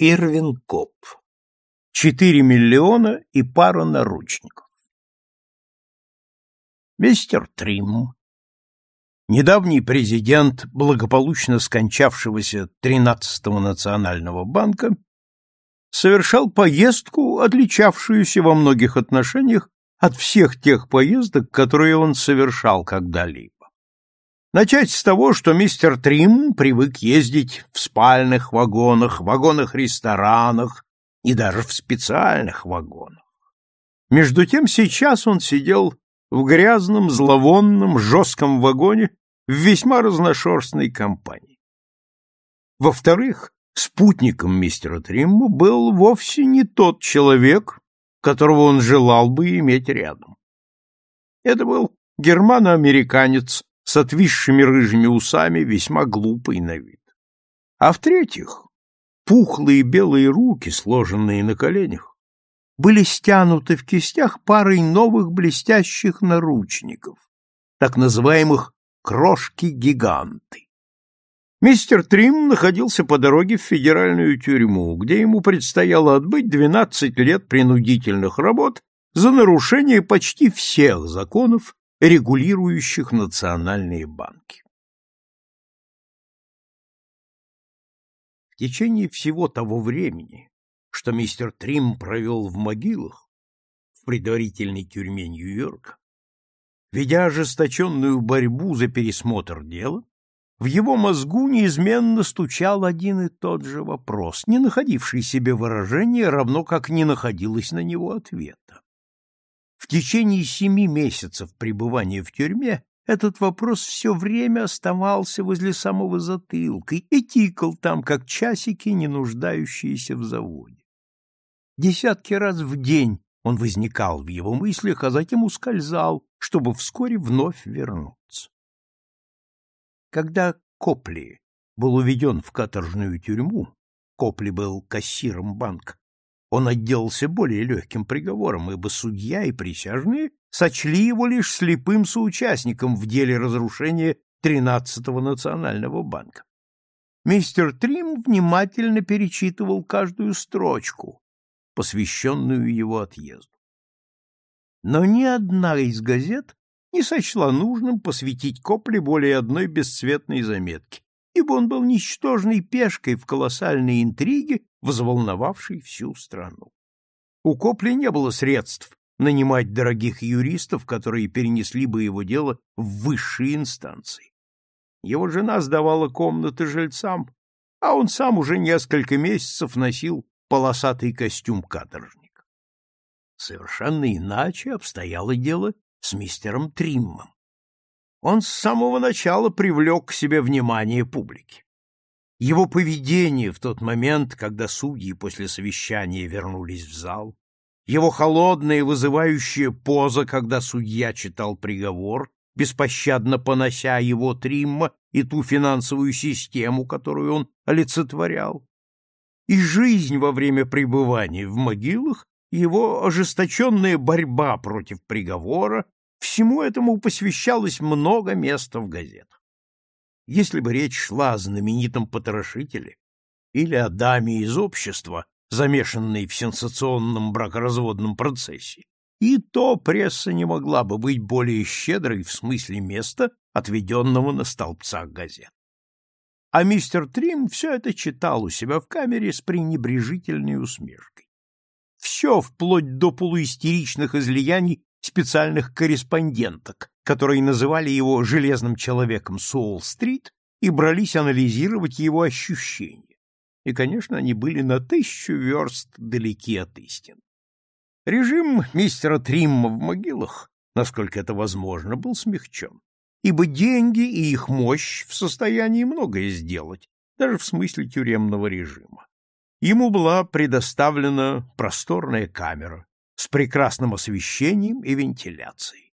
Ирвин Коп. Четыре миллиона и пара наручников. Мистер Трим, недавний президент благополучно скончавшегося 13-го национального банка, совершал поездку, отличавшуюся во многих отношениях от всех тех поездок, которые он совершал когда-либо. Начать с того, что мистер Трим привык ездить в спальных вагонах, вагонах-ресторанах и даже в специальных вагонах. Между тем сейчас он сидел в грязном, зловонном, жестком вагоне в весьма разношерстной компании. Во-вторых, спутником мистера Тримма был вовсе не тот человек, которого он желал бы иметь рядом. Это был германо-американец с отвисшими рыжими усами, весьма глупый на вид. А в-третьих, пухлые белые руки, сложенные на коленях, были стянуты в кистях парой новых блестящих наручников, так называемых крошки-гиганты. Мистер Трим находился по дороге в федеральную тюрьму, где ему предстояло отбыть 12 лет принудительных работ за нарушение почти всех законов, регулирующих национальные банки. В течение всего того времени, что мистер Трим провел в могилах, в предварительной тюрьме Нью-Йорка, ведя ожесточенную борьбу за пересмотр дела, в его мозгу неизменно стучал один и тот же вопрос, не находивший себе выражения, равно как не находилось на него ответа. В течение семи месяцев пребывания в тюрьме этот вопрос все время оставался возле самого затылка и тикал там, как часики, не нуждающиеся в заводе. Десятки раз в день он возникал в его мыслях, а затем ускользал, чтобы вскоре вновь вернуться. Когда Копли был уведен в каторжную тюрьму, Копли был кассиром банка, он отделался более легким приговором, ибо судья и присяжные сочли его лишь слепым соучастником в деле разрушения 13-го национального банка. Мистер Трим внимательно перечитывал каждую строчку, посвященную его отъезду. Но ни одна из газет не сочла нужным посвятить Копле более одной бесцветной заметки, ибо он был ничтожной пешкой в колоссальной интриге, взволновавшей всю страну. У Копли не было средств нанимать дорогих юристов, которые перенесли бы его дело в высшие инстанции. Его жена сдавала комнаты жильцам, а он сам уже несколько месяцев носил полосатый костюм каторжника. Совершенно иначе обстояло дело с мистером Триммом он с самого начала привлек к себе внимание публики. Его поведение в тот момент, когда судьи после совещания вернулись в зал, его холодная и вызывающая поза, когда судья читал приговор, беспощадно понося его Тримма и ту финансовую систему, которую он олицетворял, и жизнь во время пребывания в могилах, его ожесточенная борьба против приговора Всему этому посвящалось много места в газетах. Если бы речь шла о знаменитом потрошителе или о даме из общества, замешанной в сенсационном бракоразводном процессе, и то пресса не могла бы быть более щедрой в смысле места, отведенного на столбцах газет. А мистер Трим все это читал у себя в камере с пренебрежительной усмешкой. Все, вплоть до полуистеричных излияний специальных корреспонденток, которые называли его «железным человеком Суолл-стрит» и брались анализировать его ощущения. И, конечно, они были на тысячу верст далеки от истин. Режим мистера Тримма в могилах, насколько это возможно, был смягчен, ибо деньги и их мощь в состоянии многое сделать, даже в смысле тюремного режима. Ему была предоставлена просторная камера, с прекрасным освещением и вентиляцией.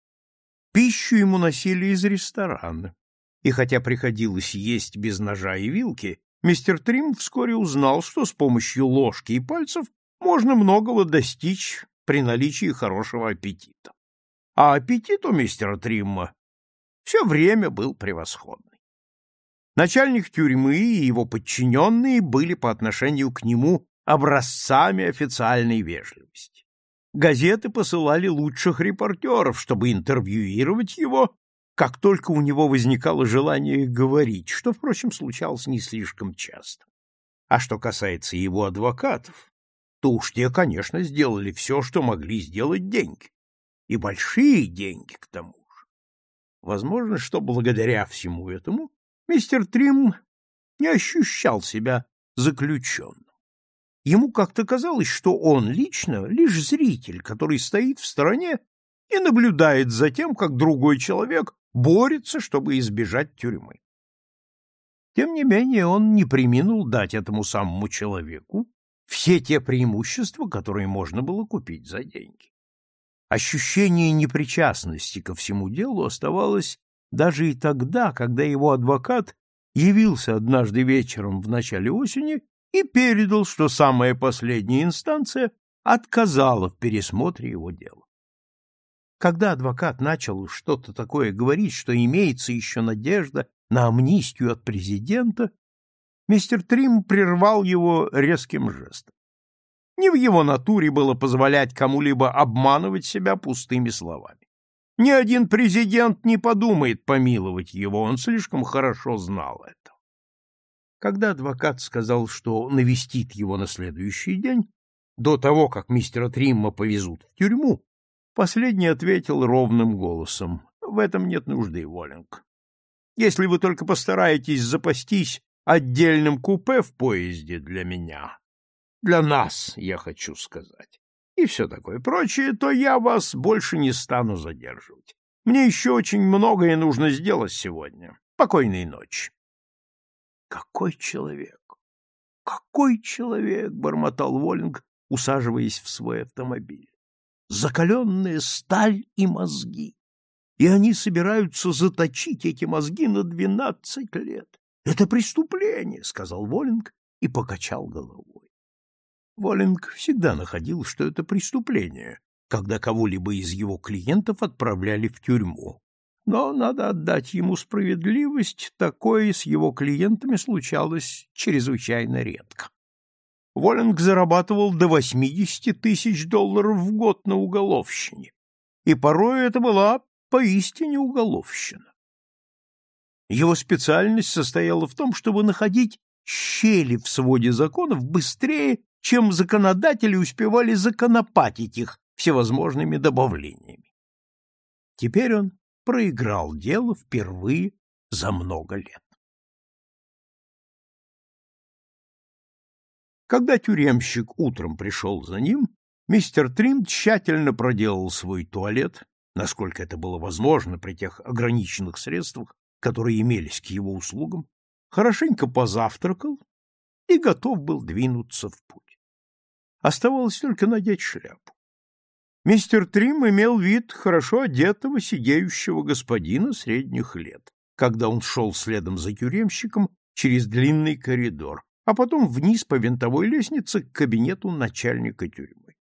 Пищу ему носили из ресторана, и хотя приходилось есть без ножа и вилки, мистер Трим вскоре узнал, что с помощью ложки и пальцев можно многого достичь при наличии хорошего аппетита. А аппетит у мистера Тримма все время был превосходный. Начальник тюрьмы и его подчиненные были по отношению к нему образцами официальной вежливости. Газеты посылали лучших репортеров, чтобы интервьюировать его, как только у него возникало желание говорить, что, впрочем, случалось не слишком часто. А что касается его адвокатов, то уж те, конечно, сделали все, что могли сделать деньги. И большие деньги к тому же. Возможно, что благодаря всему этому мистер Трим не ощущал себя заключенным. Ему как-то казалось, что он лично лишь зритель, который стоит в стороне и наблюдает за тем, как другой человек борется, чтобы избежать тюрьмы. Тем не менее, он не преминул дать этому самому человеку все те преимущества, которые можно было купить за деньги. Ощущение непричастности ко всему делу оставалось даже и тогда, когда его адвокат явился однажды вечером в начале осени и передал, что самая последняя инстанция отказала в пересмотре его дела. Когда адвокат начал что-то такое говорить, что имеется еще надежда на амнистию от президента, мистер Трим прервал его резким жестом. Не в его натуре было позволять кому-либо обманывать себя пустыми словами. Ни один президент не подумает помиловать его, он слишком хорошо знал это. Когда адвокат сказал, что навестит его на следующий день, до того, как мистера Тримма повезут в тюрьму, последний ответил ровным голосом. — В этом нет нужды, Волинг. Если вы только постараетесь запастись отдельным купе в поезде для меня, для нас, я хочу сказать, и все такое прочее, то я вас больше не стану задерживать. Мне еще очень многое нужно сделать сегодня. Покойной ночи. Какой человек! Какой человек! — бормотал Волинг, усаживаясь в свой автомобиль. Закаленная сталь и мозги и они собираются заточить эти мозги на двенадцать лет. Это преступление, сказал Волинг и покачал головой. Волинг всегда находил, что это преступление, когда кого-либо из его клиентов отправляли в тюрьму. Но надо отдать ему справедливость, такое с его клиентами случалось чрезвычайно редко. Волинг зарабатывал до 80 тысяч долларов в год на уголовщине, и порой это была поистине уголовщина. Его специальность состояла в том, чтобы находить щели в своде законов быстрее, чем законодатели успевали законопатить их всевозможными добавлениями. Теперь он проиграл дело впервые за много лет. Когда тюремщик утром пришел за ним, мистер Трим тщательно проделал свой туалет, насколько это было возможно при тех ограниченных средствах, которые имелись к его услугам, хорошенько позавтракал и готов был двинуться в путь. Оставалось только надеть шляпу. Мистер Трим имел вид хорошо одетого сидеющего господина средних лет, когда он шел следом за тюремщиком через длинный коридор, а потом вниз по винтовой лестнице к кабинету начальника тюрьмы.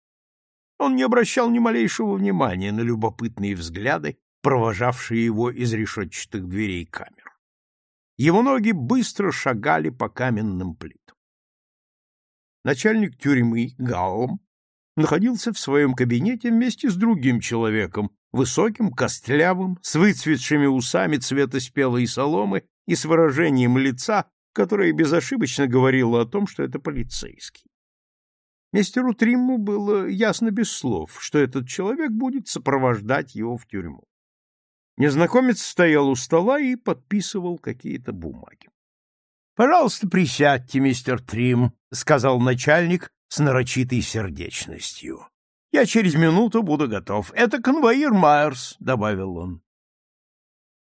Он не обращал ни малейшего внимания на любопытные взгляды, провожавшие его из решетчатых дверей камер. Его ноги быстро шагали по каменным плитам. Начальник тюрьмы Галлом находился в своем кабинете вместе с другим человеком, высоким, костлявым, с выцветшими усами цвета спелой соломы и с выражением лица, которое безошибочно говорило о том, что это полицейский. Мистеру Тримму было ясно без слов, что этот человек будет сопровождать его в тюрьму. Незнакомец стоял у стола и подписывал какие-то бумаги. — Пожалуйста, присядьте, мистер Трим, — сказал начальник с нарочитой сердечностью. — Я через минуту буду готов. Это конвоир Майерс, — добавил он.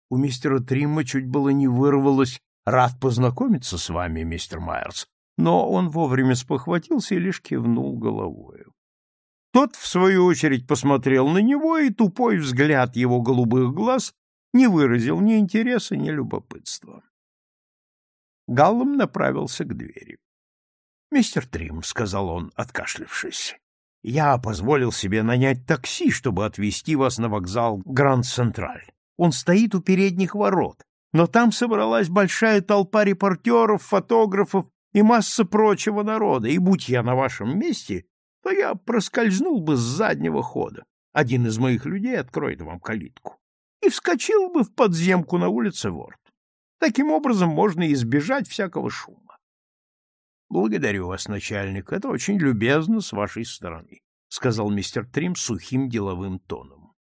У мистера Тримма чуть было не вырвалось «Рад познакомиться с вами, мистер Майерс», но он вовремя спохватился и лишь кивнул головою. Тот, в свою очередь, посмотрел на него, и тупой взгляд его голубых глаз не выразил ни интереса, ни любопытства. Галлом направился к двери. — Мистер Трим, — сказал он, откашлившись, — я позволил себе нанять такси, чтобы отвезти вас на вокзал Гранд-Централь. Он стоит у передних ворот, но там собралась большая толпа репортеров, фотографов и масса прочего народа, и будь я на вашем месте, то я проскользнул бы с заднего хода. Один из моих людей откроет вам калитку. И вскочил бы в подземку на улице Ворд. Таким образом можно избежать всякого шума. — Благодарю вас, начальник, это очень любезно с вашей стороны, — сказал мистер Трим сухим деловым тоном.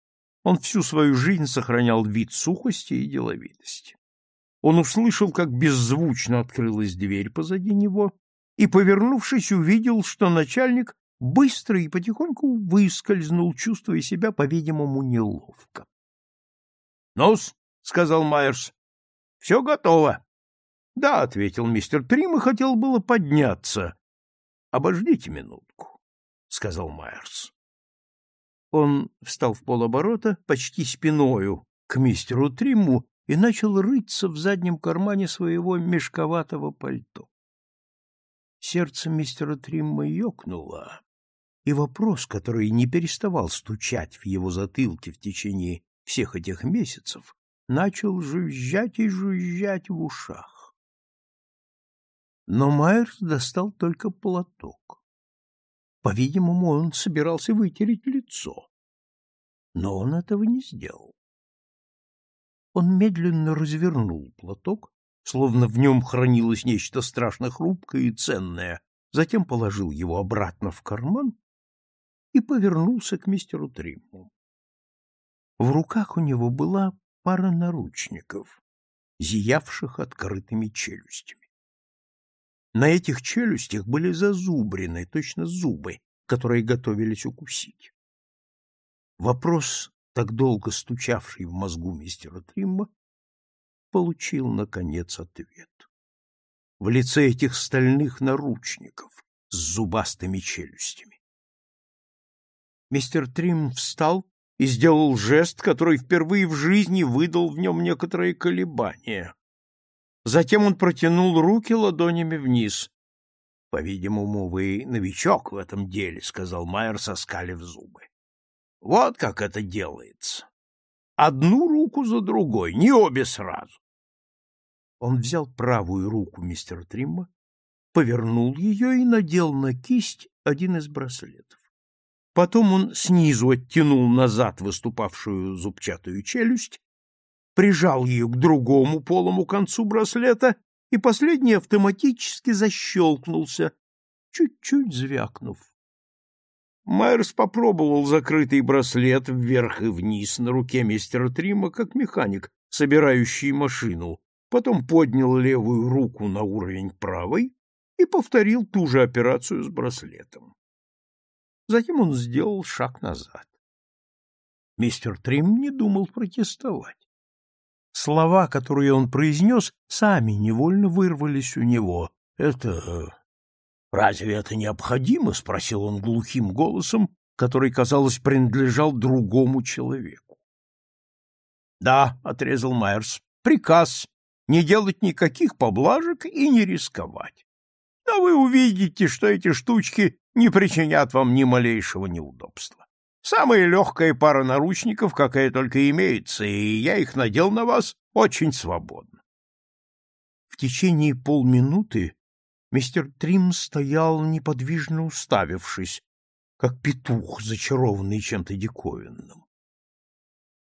Он всю свою жизнь сохранял вид сухости и деловитости. Он услышал, как беззвучно открылась дверь позади него, и, повернувшись, увидел, что начальник быстро и потихоньку выскользнул, чувствуя себя, по-видимому, неловко. — Ну-с, — сказал Майерс, — все готово. — Да, — ответил мистер Трим и хотел было подняться. — Обождите минутку, — сказал Майерс. Он встал в полоборота, почти спиною к мистеру Тримму и начал рыться в заднем кармане своего мешковатого пальто. Сердце мистера Тримма ёкнуло, и вопрос, который не переставал стучать в его затылке в течение всех этих месяцев, начал жужжать и жужжать в ушах. Но Майерс достал только платок. По-видимому, он собирался вытереть лицо. Но он этого не сделал. Он медленно развернул платок, словно в нем хранилось нечто страшно хрупкое и ценное, затем положил его обратно в карман и повернулся к мистеру Тримму. В руках у него была пара наручников, зиявших открытыми челюстями. На этих челюстях были зазубрены, точно зубы, которые готовились укусить. Вопрос так долго стучавший в мозгу мистера Тримма, получил, наконец, ответ. В лице этих стальных наручников с зубастыми челюстями. Мистер Трим встал и сделал жест, который впервые в жизни выдал в нем некоторые колебания. Затем он протянул руки ладонями вниз. — По-видимому, вы новичок в этом деле, — сказал Майер, соскалив зубы. Вот как это делается. Одну руку за другой, не обе сразу. Он взял правую руку мистера Тримма, повернул ее и надел на кисть один из браслетов. Потом он снизу оттянул назад выступавшую зубчатую челюсть, прижал ее к другому полому концу браслета, и последний автоматически защелкнулся, чуть-чуть звякнув. Майерс попробовал закрытый браслет вверх и вниз на руке мистера Трима, как механик, собирающий машину, потом поднял левую руку на уровень правой и повторил ту же операцию с браслетом. Затем он сделал шаг назад. Мистер Трим не думал протестовать. Слова, которые он произнес, сами невольно вырвались у него. Это «Разве это необходимо?» — спросил он глухим голосом, который, казалось, принадлежал другому человеку. «Да», — отрезал Майерс, — «приказ не делать никаких поблажек и не рисковать. Но вы увидите, что эти штучки не причинят вам ни малейшего неудобства. Самая легкая пара наручников, какая только имеется, и я их надел на вас очень свободно». В течение полминуты Мистер Трим стоял неподвижно уставившись, как петух, зачарованный чем-то диковинным.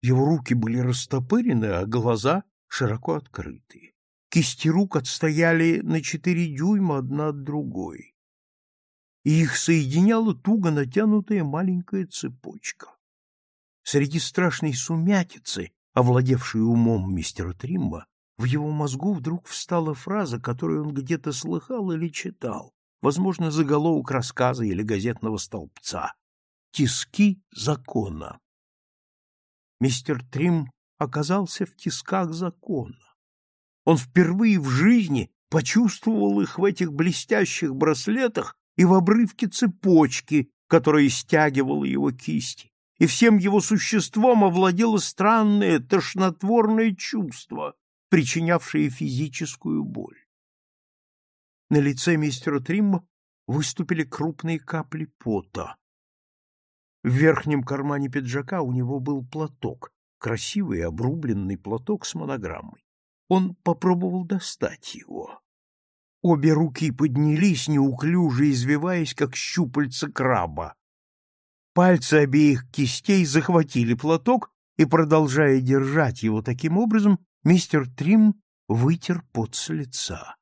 Его руки были растопырены, а глаза широко открыты. Кисти рук отстояли на четыре дюйма одна от другой, и их соединяла туго натянутая маленькая цепочка. Среди страшной сумятицы, овладевшей умом мистера Тримма, в его мозгу вдруг встала фраза, которую он где-то слыхал или читал, возможно, заголовок рассказа или газетного столбца. «Тиски закона». Мистер Трим оказался в тисках закона. Он впервые в жизни почувствовал их в этих блестящих браслетах и в обрывке цепочки, которая стягивала его кисти, и всем его существом овладело странное тошнотворное чувство, причинявшие физическую боль. На лице мистера Тримма выступили крупные капли пота. В верхнем кармане пиджака у него был платок, красивый обрубленный платок с монограммой. Он попробовал достать его. Обе руки поднялись, неуклюже извиваясь, как щупальца краба. Пальцы обеих кистей захватили платок, и, продолжая держать его таким образом, мистер Трим вытер пот с лица.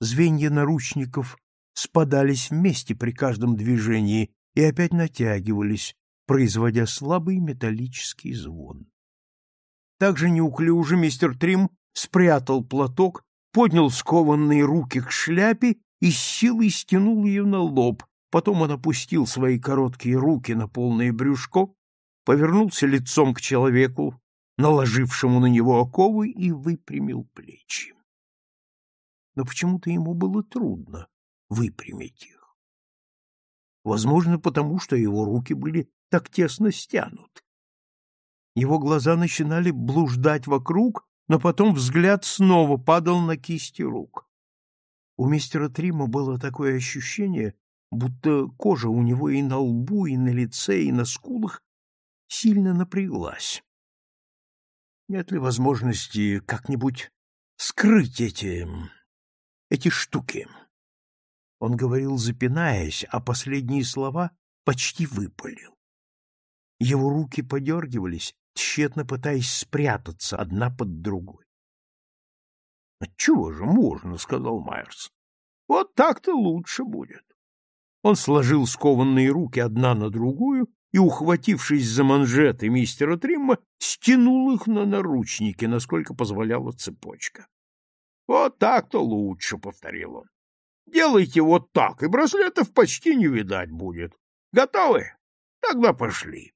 Звенья наручников спадались вместе при каждом движении и опять натягивались, производя слабый металлический звон. Также неуклюже мистер Трим спрятал платок, поднял скованные руки к шляпе и с силой стянул ее на лоб, потом он опустил свои короткие руки на полное брюшко, повернулся лицом к человеку, наложившему на него оковы, и выпрямил плечи. Но почему-то ему было трудно выпрямить их. Возможно, потому что его руки были так тесно стянуты. Его глаза начинали блуждать вокруг, но потом взгляд снова падал на кисти рук. У мистера Трима было такое ощущение, будто кожа у него и на лбу, и на лице, и на скулах сильно напряглась. Нет ли возможности как-нибудь скрыть эти... эти штуки? Он говорил, запинаясь, а последние слова почти выпалил. Его руки подергивались, тщетно пытаясь спрятаться одна под другой. — Отчего же можно, — сказал Майерс. — Вот так-то лучше будет. Он сложил скованные руки одна на другую и, ухватившись за манжеты мистера Тримма, стянул их на наручники, насколько позволяла цепочка. — Вот так-то лучше, — повторил он. — Делайте вот так, и браслетов почти не видать будет. Готовы? Тогда пошли.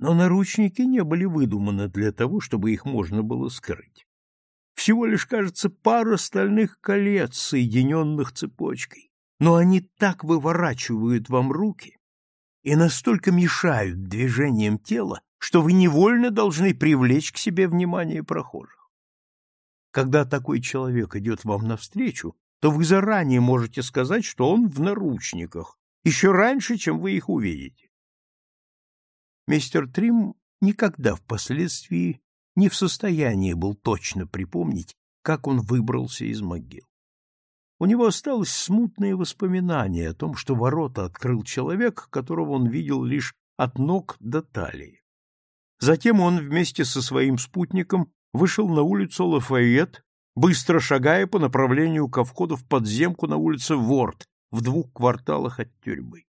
Но наручники не были выдуманы для того, чтобы их можно было скрыть. Всего лишь, кажется, пара стальных колец, соединенных цепочкой. Но они так выворачивают вам руки, и настолько мешают движениям тела, что вы невольно должны привлечь к себе внимание прохожих. Когда такой человек идет вам навстречу, то вы заранее можете сказать, что он в наручниках, еще раньше, чем вы их увидите. Мистер Трим никогда впоследствии не в состоянии был точно припомнить, как он выбрался из могил. У него осталось смутное воспоминание о том, что ворота открыл человек, которого он видел лишь от ног до талии. Затем он вместе со своим спутником вышел на улицу Лафайет, быстро шагая по направлению ко входу в подземку на улице Ворд в двух кварталах от тюрьмы.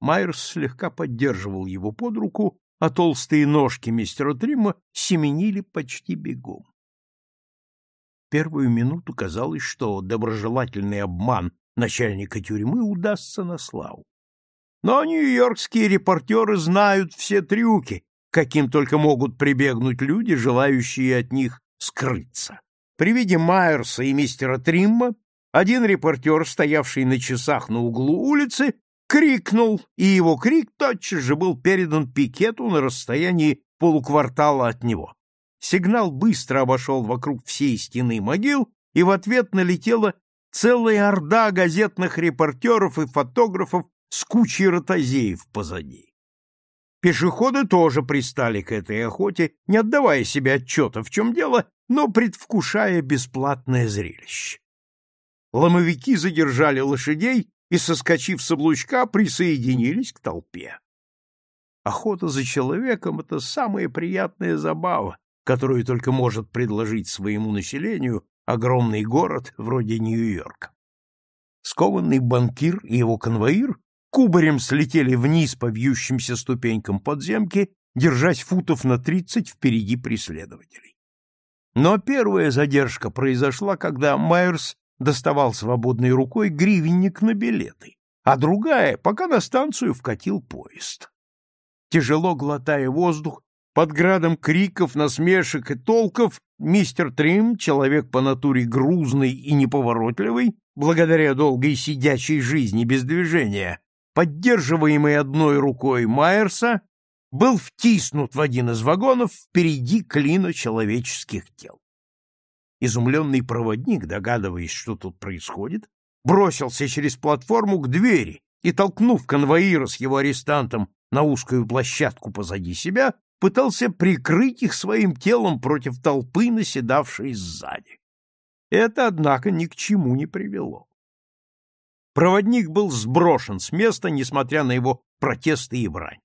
Майерс слегка поддерживал его под руку, а толстые ножки мистера Тримма семенили почти бегом первую минуту казалось, что доброжелательный обман начальника тюрьмы удастся на славу. Но нью-йоркские репортеры знают все трюки, каким только могут прибегнуть люди, желающие от них скрыться. При виде Майерса и мистера Тримма один репортер, стоявший на часах на углу улицы, крикнул, и его крик тотчас же был передан пикету на расстоянии полуквартала от него. Сигнал быстро обошел вокруг всей стены могил, и в ответ налетела целая орда газетных репортеров и фотографов с кучей ротозеев позади. Пешеходы тоже пристали к этой охоте, не отдавая себе отчета, в чем дело, но предвкушая бесплатное зрелище. Ломовики задержали лошадей и, соскочив с облучка, присоединились к толпе. Охота за человеком — это самая приятная забава, которую только может предложить своему населению огромный город вроде Нью-Йорка. Скованный банкир и его конвоир кубарем слетели вниз по вьющимся ступенькам подземки, держась футов на тридцать впереди преследователей. Но первая задержка произошла, когда Майерс доставал свободной рукой гривенник на билеты, а другая, пока на станцию вкатил поезд. Тяжело глотая воздух, под градом криков, насмешек и толков мистер Трим, человек по натуре грузный и неповоротливый, благодаря долгой сидячей жизни без движения, поддерживаемый одной рукой Майерса, был втиснут в один из вагонов впереди клина человеческих тел. Изумленный проводник, догадываясь, что тут происходит, бросился через платформу к двери и, толкнув конвоира с его арестантом на узкую площадку позади себя, пытался прикрыть их своим телом против толпы, наседавшей сзади. Это, однако, ни к чему не привело. Проводник был сброшен с места, несмотря на его протесты и брань.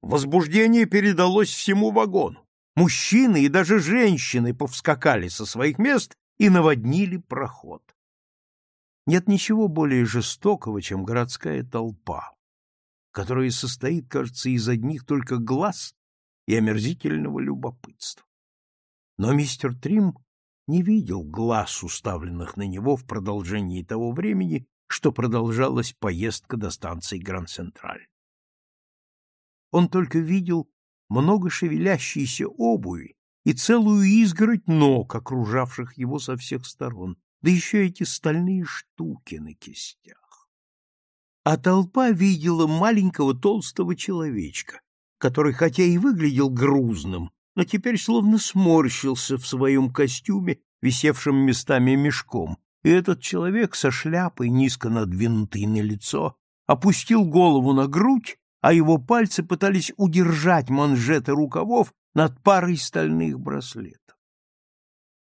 Возбуждение передалось всему вагону. Мужчины и даже женщины повскакали со своих мест и наводнили проход. Нет ничего более жестокого, чем городская толпа, которая состоит, кажется, из одних только глаз и омерзительного любопытства. Но мистер Трим не видел глаз, уставленных на него в продолжении того времени, что продолжалась поездка до станции Гранд-Централь. Он только видел много шевелящейся обуви и целую изгородь ног, окружавших его со всех сторон, да еще эти стальные штуки на кистях. А толпа видела маленького толстого человечка, который хотя и выглядел грузным, но теперь словно сморщился в своем костюме, висевшем местами мешком, и этот человек со шляпой, низко надвинутой на лицо, опустил голову на грудь, а его пальцы пытались удержать манжеты рукавов над парой стальных браслетов.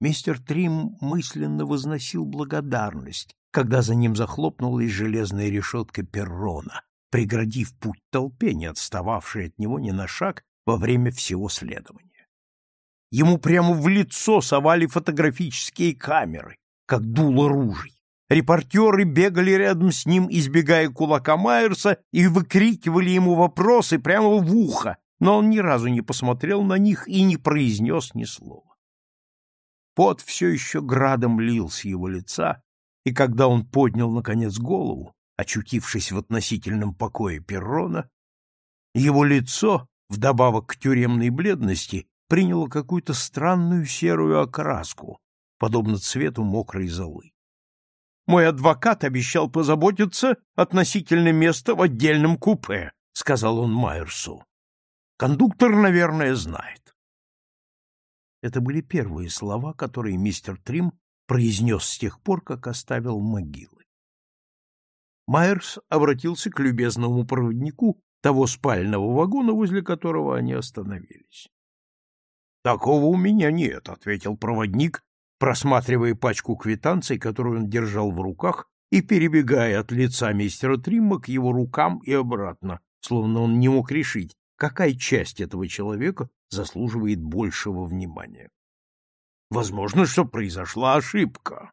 Мистер Трим мысленно возносил благодарность, когда за ним захлопнулась железная решетка перрона, преградив путь толпе, не отстававшей от него ни на шаг во время всего следования. Ему прямо в лицо совали фотографические камеры, как дуло ружей. Репортеры бегали рядом с ним, избегая кулака Майерса, и выкрикивали ему вопросы прямо в ухо, но он ни разу не посмотрел на них и не произнес ни слова. Пот все еще градом лил с его лица, и когда он поднял, наконец, голову, очутившись в относительном покое перрона, его лицо, вдобавок к тюремной бледности, приняло какую-то странную серую окраску, подобно цвету мокрой золы. Мой адвокат обещал позаботиться относительно места в отдельном купе, сказал он Майерсу. Кондуктор, наверное, знает. Это были первые слова, которые мистер Трим произнес с тех пор, как оставил могилы. Майерс обратился к любезному проводнику того спального вагона, возле которого они остановились. Такого у меня нет, ответил проводник, просматривая пачку квитанций, которую он держал в руках, и перебегая от лица мистера Тримма к его рукам и обратно, словно он не мог решить, какая часть этого человека заслуживает большего внимания. Возможно, что произошла ошибка.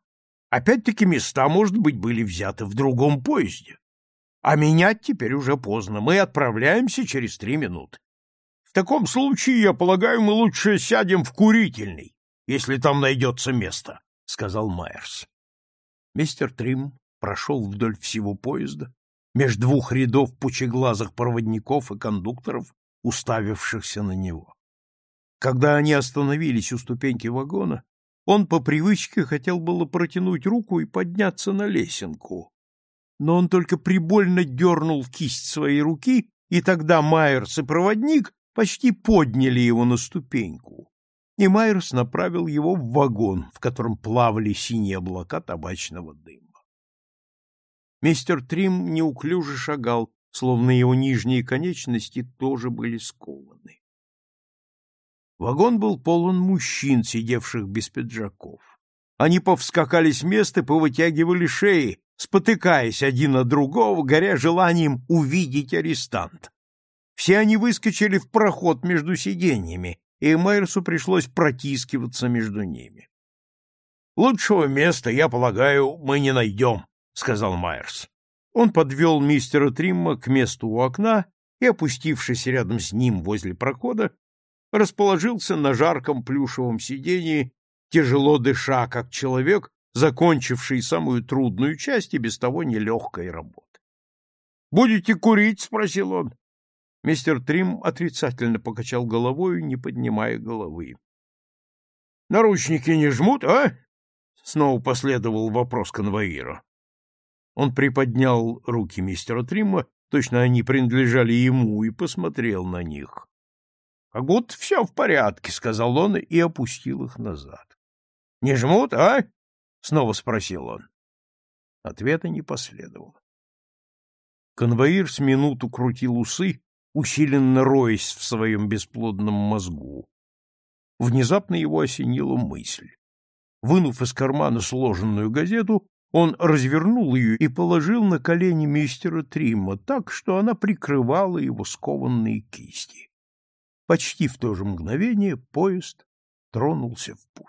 Опять-таки места, может быть, были взяты в другом поезде. А менять теперь уже поздно. Мы отправляемся через три минуты. В таком случае, я полагаю, мы лучше сядем в курительный, если там найдется место, — сказал Майерс. Мистер Трим прошел вдоль всего поезда, между двух рядов пучеглазых проводников и кондукторов, уставившихся на него. Когда они остановились у ступеньки вагона, он по привычке хотел было протянуть руку и подняться на лесенку, но он только прибольно дернул кисть своей руки, и тогда Майерс и проводник почти подняли его на ступеньку, и Майерс направил его в вагон, в котором плавали синие облака табачного дыма. Мистер Трим неуклюже шагал, словно его нижние конечности тоже были скованы. Вагон был полон мужчин, сидевших без пиджаков. Они повскакали с места, повытягивали шеи, спотыкаясь один от другого, горя желанием увидеть арестанта. Все они выскочили в проход между сиденьями, и Майерсу пришлось протискиваться между ними. «Лучшего места, я полагаю, мы не найдем», — сказал Майерс. Он подвел мистера Тримма к месту у окна и, опустившись рядом с ним возле прохода, расположился на жарком плюшевом сиденье, тяжело дыша, как человек, закончивший самую трудную часть и без того нелегкой работы. «Будете курить?» — спросил он. Мистер Трим отрицательно покачал головой, не поднимая головы. Наручники не жмут, а? Снова последовал вопрос конвоира. Он приподнял руки мистера Тримма, точно они принадлежали ему, и посмотрел на них. — Как будто все в порядке, — сказал он и опустил их назад. — Не жмут, а? — снова спросил он. Ответа не последовало. Конвоир с минуту крутил усы, усиленно роясь в своем бесплодном мозгу. Внезапно его осенила мысль. Вынув из кармана сложенную газету, он развернул ее и положил на колени мистера Тримма так, что она прикрывала его скованные кисти. Почти в то же мгновение поезд тронулся в путь.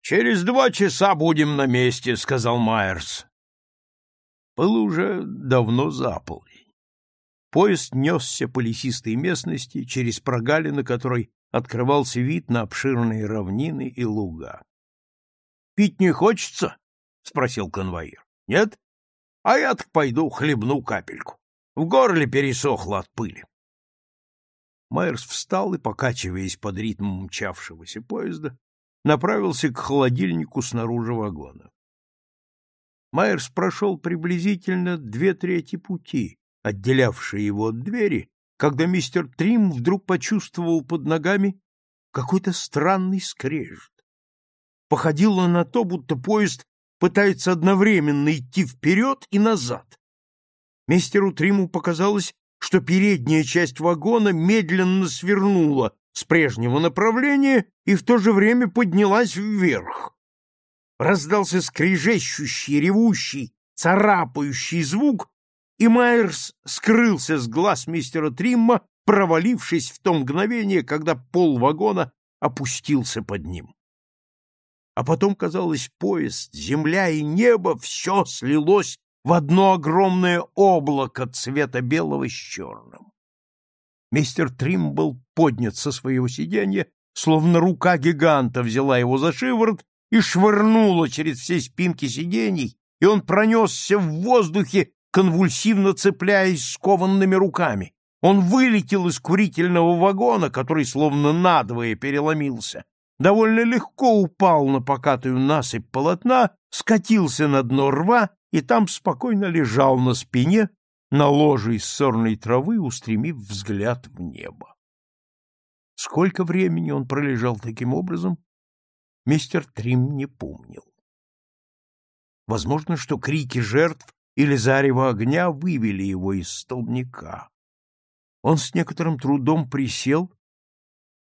«Через два часа будем на месте», — сказал Майерс. Было уже давно за. Поезд несся по лесистой местности, через прогалины которой открывался вид на обширные равнины и луга. — Пить не хочется? — спросил конвоир. — Нет? А я так пойду хлебну капельку. В горле пересохло от пыли. Майерс встал и, покачиваясь под ритмом мчавшегося поезда, направился к холодильнику снаружи вагона. Майерс прошел приблизительно две трети пути, отделявшие его от двери, когда мистер Трим вдруг почувствовал под ногами какой-то странный скрежет. Походило на то, будто поезд пытается одновременно идти вперед и назад. Мистеру Триму показалось, что передняя часть вагона медленно свернула с прежнего направления и в то же время поднялась вверх. Раздался скрежещущий, ревущий, царапающий звук, и Майерс скрылся с глаз мистера Тримма, провалившись в то мгновение, когда пол вагона опустился под ним. А потом, казалось, поезд, земля и небо все слилось в одно огромное облако цвета белого с черным. Мистер Трим был поднят со своего сиденья, словно рука гиганта взяла его за шиворот и швырнула через все спинки сидений, и он пронесся в воздухе, конвульсивно цепляясь скованными руками. Он вылетел из курительного вагона, который словно надвое переломился, довольно легко упал на покатую насыпь полотна, скатился на дно рва и там спокойно лежал на спине, на ложе из сорной травы, устремив взгляд в небо. Сколько времени он пролежал таким образом, мистер Трим не помнил. Возможно, что крики жертв или зарево огня вывели его из столбняка. Он с некоторым трудом присел,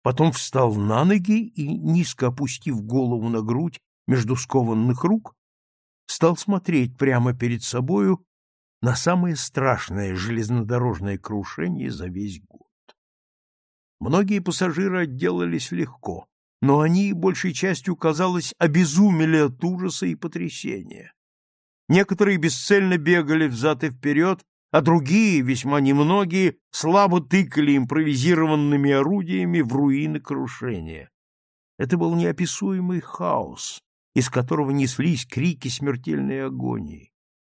потом встал на ноги и, низко опустив голову на грудь между скованных рук, стал смотреть прямо перед собою на самое страшное железнодорожное крушение за весь год. Многие пассажиры отделались легко, но они, большей частью, казалось, обезумели от ужаса и потрясения. Некоторые бесцельно бегали взад и вперед, а другие, весьма немногие, слабо тыкали импровизированными орудиями в руины крушения. Это был неописуемый хаос, из которого неслись крики смертельной агонии.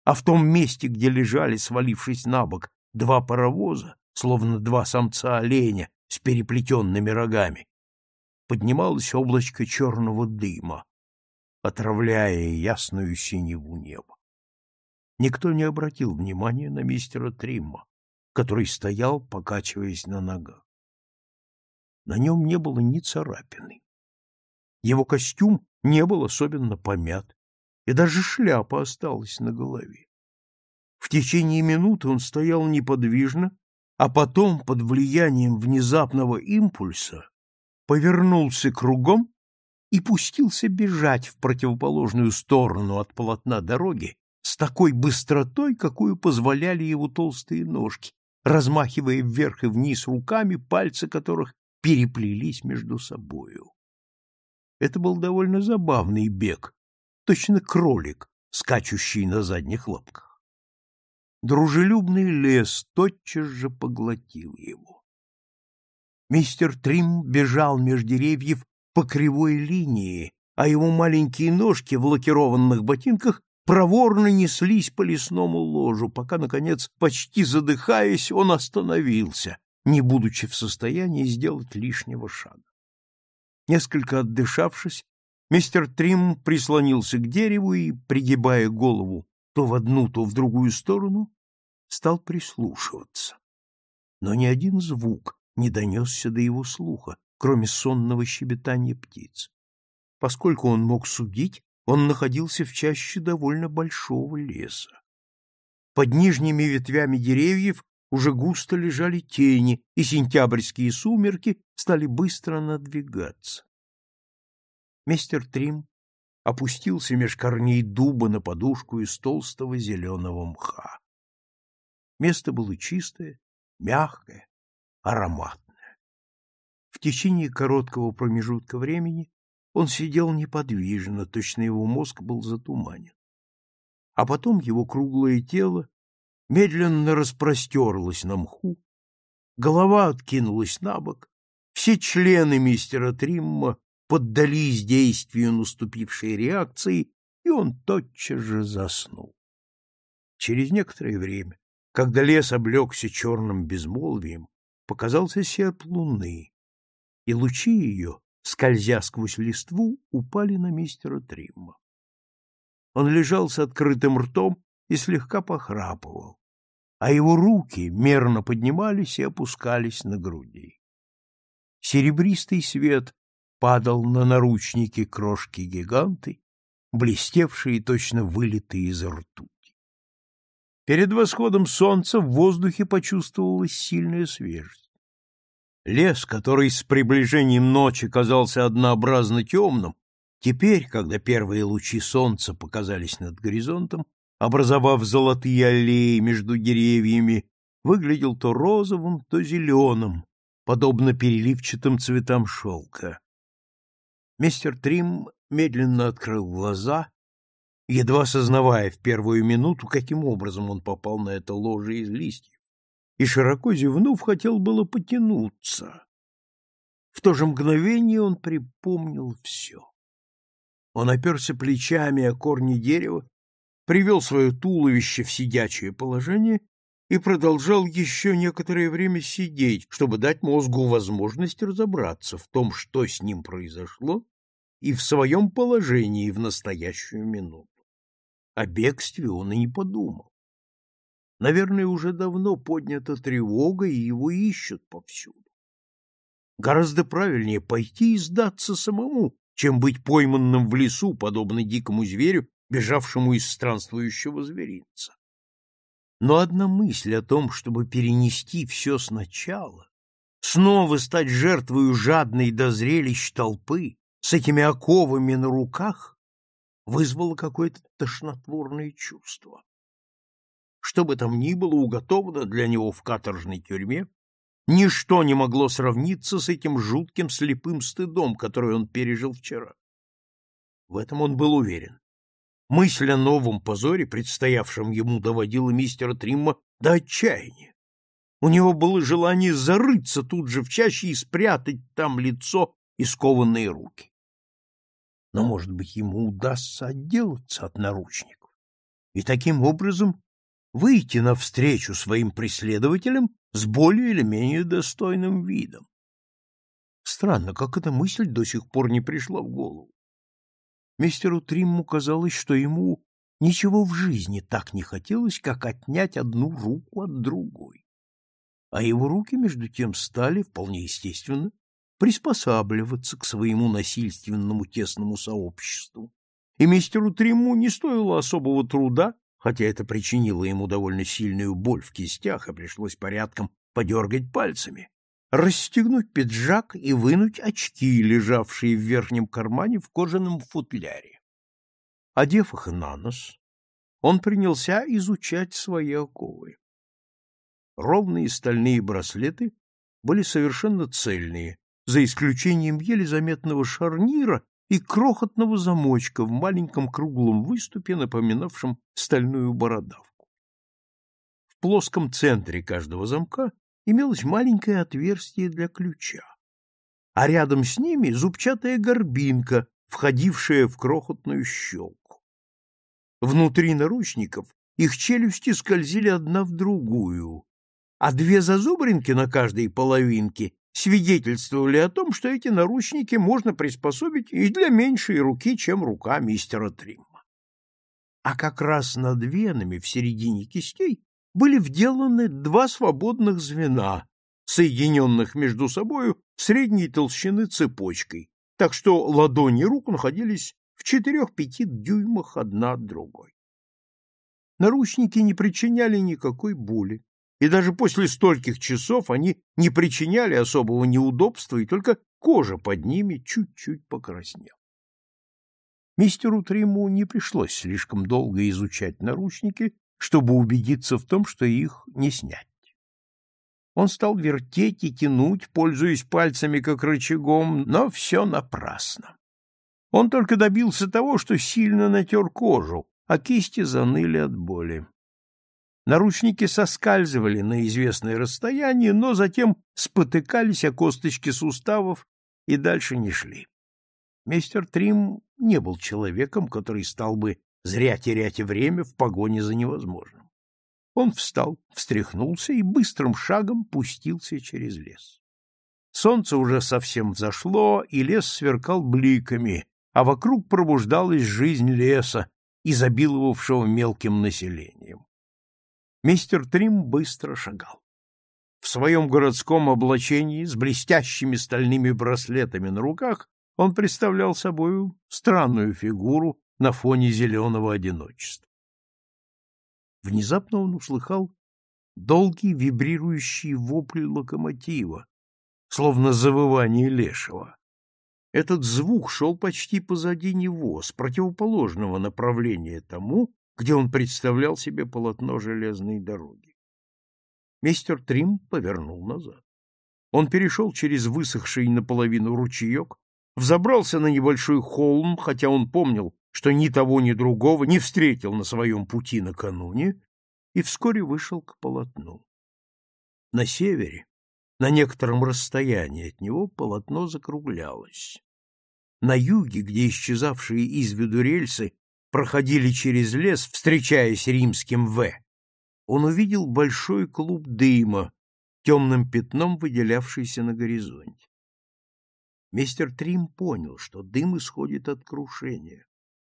А в том месте, где лежали, свалившись на бок, два паровоза, словно два самца оленя с переплетенными рогами, поднималось облачко черного дыма, отравляя ясную синеву неба. Никто не обратил внимания на мистера Тримма, который стоял, покачиваясь на ногах. На нем не было ни царапины. Его костюм не был особенно помят, и даже шляпа осталась на голове. В течение минуты он стоял неподвижно, а потом, под влиянием внезапного импульса, повернулся кругом и пустился бежать в противоположную сторону от полотна дороги с такой быстротой, какую позволяли его толстые ножки, размахивая вверх и вниз руками, пальцы которых переплелись между собою. Это был довольно забавный бег, точно кролик, скачущий на задних лапках. Дружелюбный лес тотчас же поглотил его. Мистер Трим бежал меж деревьев по кривой линии, а его маленькие ножки в лакированных ботинках проворно неслись по лесному ложу, пока, наконец, почти задыхаясь, он остановился, не будучи в состоянии сделать лишнего шага. Несколько отдышавшись, мистер Трим прислонился к дереву и, пригибая голову то в одну, то в другую сторону, стал прислушиваться. Но ни один звук не донесся до его слуха, кроме сонного щебетания птиц. Поскольку он мог судить, он находился в чаще довольно большого леса. Под нижними ветвями деревьев уже густо лежали тени, и сентябрьские сумерки стали быстро надвигаться. Мистер Трим опустился меж корней дуба на подушку из толстого зеленого мха. Место было чистое, мягкое, ароматное. В течение короткого промежутка времени он сидел неподвижно, точно его мозг был затуманен. А потом его круглое тело медленно распростерлось на мху, голова откинулась на бок, все члены мистера Тримма поддались действию наступившей реакции, и он тотчас же заснул. Через некоторое время, когда лес облегся черным безмолвием, показался серп луны, и лучи ее, скользя сквозь листву, упали на мистера Тримма. Он лежал с открытым ртом и слегка похрапывал а его руки мерно поднимались и опускались на груди. Серебристый свет падал на наручники крошки-гиганты, блестевшие точно вылитые из ртути. Перед восходом солнца в воздухе почувствовалась сильная свежесть. Лес, который с приближением ночи казался однообразно темным, теперь, когда первые лучи солнца показались над горизонтом, образовав золотые аллеи между деревьями, выглядел то розовым, то зеленым, подобно переливчатым цветам шелка. Мистер Трим медленно открыл глаза, едва сознавая в первую минуту, каким образом он попал на это ложе из листьев, и, широко зевнув, хотел было потянуться. В то же мгновение он припомнил все. Он оперся плечами о корни дерева привел свое туловище в сидячее положение и продолжал еще некоторое время сидеть, чтобы дать мозгу возможность разобраться в том, что с ним произошло, и в своем положении в настоящую минуту. О бегстве он и не подумал. Наверное, уже давно поднята тревога, и его ищут повсюду. Гораздо правильнее пойти и сдаться самому, чем быть пойманным в лесу, подобно дикому зверю, бежавшему из странствующего зверинца. Но одна мысль о том, чтобы перенести все сначала, снова стать жертвою жадной до зрелищ толпы, с этими оковами на руках, вызвала какое-то тошнотворное чувство. Что бы там ни было уготовано для него в каторжной тюрьме, ничто не могло сравниться с этим жутким слепым стыдом, который он пережил вчера. В этом он был уверен. Мысль о новом позоре, предстоявшем ему, доводила мистера Тримма до отчаяния. У него было желание зарыться тут же в чаще и спрятать там лицо и скованные руки. Но, может быть, ему удастся отделаться от наручников и таким образом выйти навстречу своим преследователям с более или менее достойным видом. Странно, как эта мысль до сих пор не пришла в голову. Мистеру Тримму казалось, что ему ничего в жизни так не хотелось, как отнять одну руку от другой. А его руки, между тем, стали, вполне естественно, приспосабливаться к своему насильственному тесному сообществу. И мистеру Тримму не стоило особого труда, хотя это причинило ему довольно сильную боль в кистях и пришлось порядком подергать пальцами, расстегнуть пиджак и вынуть очки, лежавшие в верхнем кармане в кожаном футляре. Одев их на нос, он принялся изучать свои оковы. Ровные стальные браслеты были совершенно цельные, за исключением еле заметного шарнира и крохотного замочка в маленьком круглом выступе, напоминавшем стальную бородавку. В плоском центре каждого замка имелось маленькое отверстие для ключа, а рядом с ними зубчатая горбинка, входившая в крохотную щелку. Внутри наручников их челюсти скользили одна в другую, а две зазубринки на каждой половинке свидетельствовали о том, что эти наручники можно приспособить и для меньшей руки, чем рука мистера Тримма. А как раз над венами в середине кистей были вделаны два свободных звена, соединенных между собою средней толщины цепочкой, так что ладони рук находились в четырех-пяти дюймах одна от другой. Наручники не причиняли никакой боли, и даже после стольких часов они не причиняли особого неудобства, и только кожа под ними чуть-чуть покраснела. Мистеру Триму не пришлось слишком долго изучать наручники, чтобы убедиться в том, что их не снять. Он стал вертеть и тянуть, пользуясь пальцами как рычагом, но все напрасно. Он только добился того, что сильно натер кожу, а кисти заныли от боли. Наручники соскальзывали на известное расстояние, но затем спотыкались о косточки суставов и дальше не шли. Мистер Трим не был человеком, который стал бы зря терять время в погоне за невозможным. Он встал, встряхнулся и быстрым шагом пустился через лес. Солнце уже совсем взошло, и лес сверкал бликами, а вокруг пробуждалась жизнь леса, изобиловавшего мелким населением. Мистер Трим быстро шагал. В своем городском облачении с блестящими стальными браслетами на руках он представлял собою странную фигуру на фоне зеленого одиночества. Внезапно он услыхал долгий вибрирующий вопль локомотива, словно завывание лешего. Этот звук шел почти позади него, с противоположного направления тому, где он представлял себе полотно железной дороги. Мистер Трим повернул назад. Он перешел через высохший наполовину ручеек, взобрался на небольшой холм, хотя он помнил, что ни того, ни другого не встретил на своем пути накануне, и вскоре вышел к полотну. На севере, на некотором расстоянии от него, полотно закруглялось. На юге, где исчезавшие из виду рельсы проходили через лес, встречаясь римским «В», он увидел большой клуб дыма, темным пятном выделявшийся на горизонте. Мистер Трим понял, что дым исходит от крушения,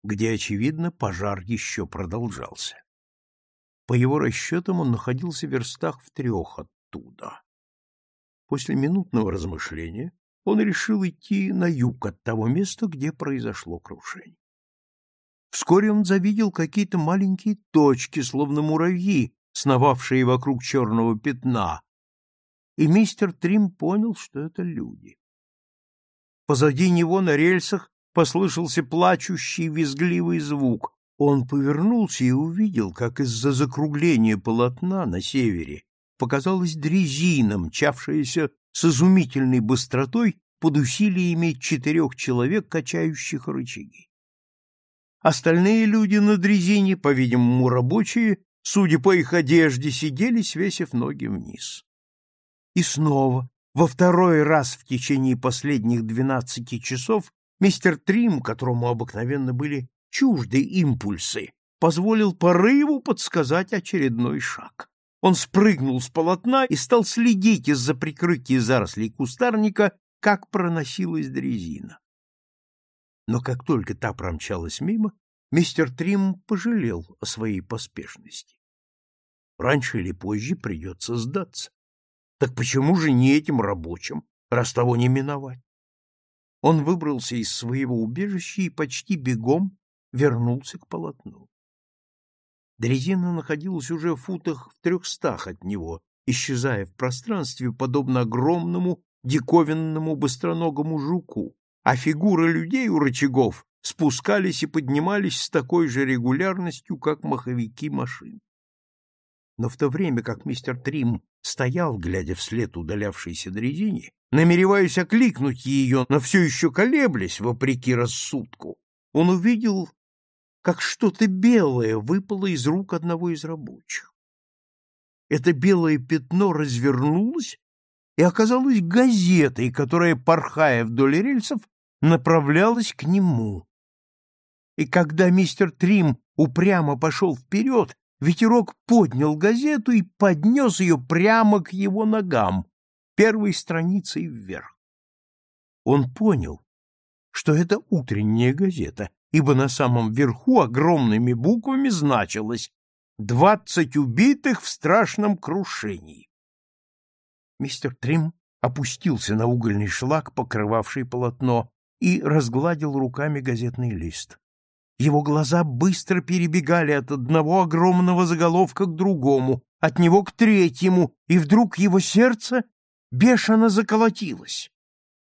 где, очевидно, пожар еще продолжался. По его расчетам он находился в верстах в трех оттуда. После минутного размышления он решил идти на юг от того места, где произошло крушение. Вскоре он завидел какие-то маленькие точки, словно муравьи, сновавшие вокруг черного пятна, и мистер Трим понял, что это люди. Позади него на рельсах послышался плачущий визгливый звук. Он повернулся и увидел, как из-за закругления полотна на севере показалась дрезина, мчавшаяся с изумительной быстротой под усилиями четырех человек, качающих рычаги. Остальные люди на дрезине, по-видимому, рабочие, судя по их одежде, сидели, свесив ноги вниз. И снова, во второй раз в течение последних двенадцати часов, мистер Трим, которому обыкновенно были чужды импульсы, позволил порыву подсказать очередной шаг. Он спрыгнул с полотна и стал следить из-за прикрытия зарослей кустарника, как проносилась дрезина. Но как только та промчалась мимо, мистер Трим пожалел о своей поспешности. Раньше или позже придется сдаться. Так почему же не этим рабочим, раз того не миновать? Он выбрался из своего убежища и почти бегом вернулся к полотну. Дрезина находилась уже в футах в трехстах от него, исчезая в пространстве, подобно огромному диковинному быстроногому жуку, а фигуры людей у рычагов спускались и поднимались с такой же регулярностью, как маховики машин. Но в то время как мистер Трим стоял, глядя вслед удалявшейся дрезине, намереваясь окликнуть ее, но все еще колеблясь, вопреки рассудку, он увидел как что-то белое выпало из рук одного из рабочих. Это белое пятно развернулось и оказалось газетой, которая, порхая вдоль рельсов, направлялась к нему. И когда мистер Трим упрямо пошел вперед, ветерок поднял газету и поднес ее прямо к его ногам, первой страницей вверх. Он понял, что это утренняя газета, ибо на самом верху огромными буквами значилось «Двадцать убитых в страшном крушении». Мистер Трим опустился на угольный шлак, покрывавший полотно, и разгладил руками газетный лист. Его глаза быстро перебегали от одного огромного заголовка к другому, от него к третьему, и вдруг его сердце бешено заколотилось.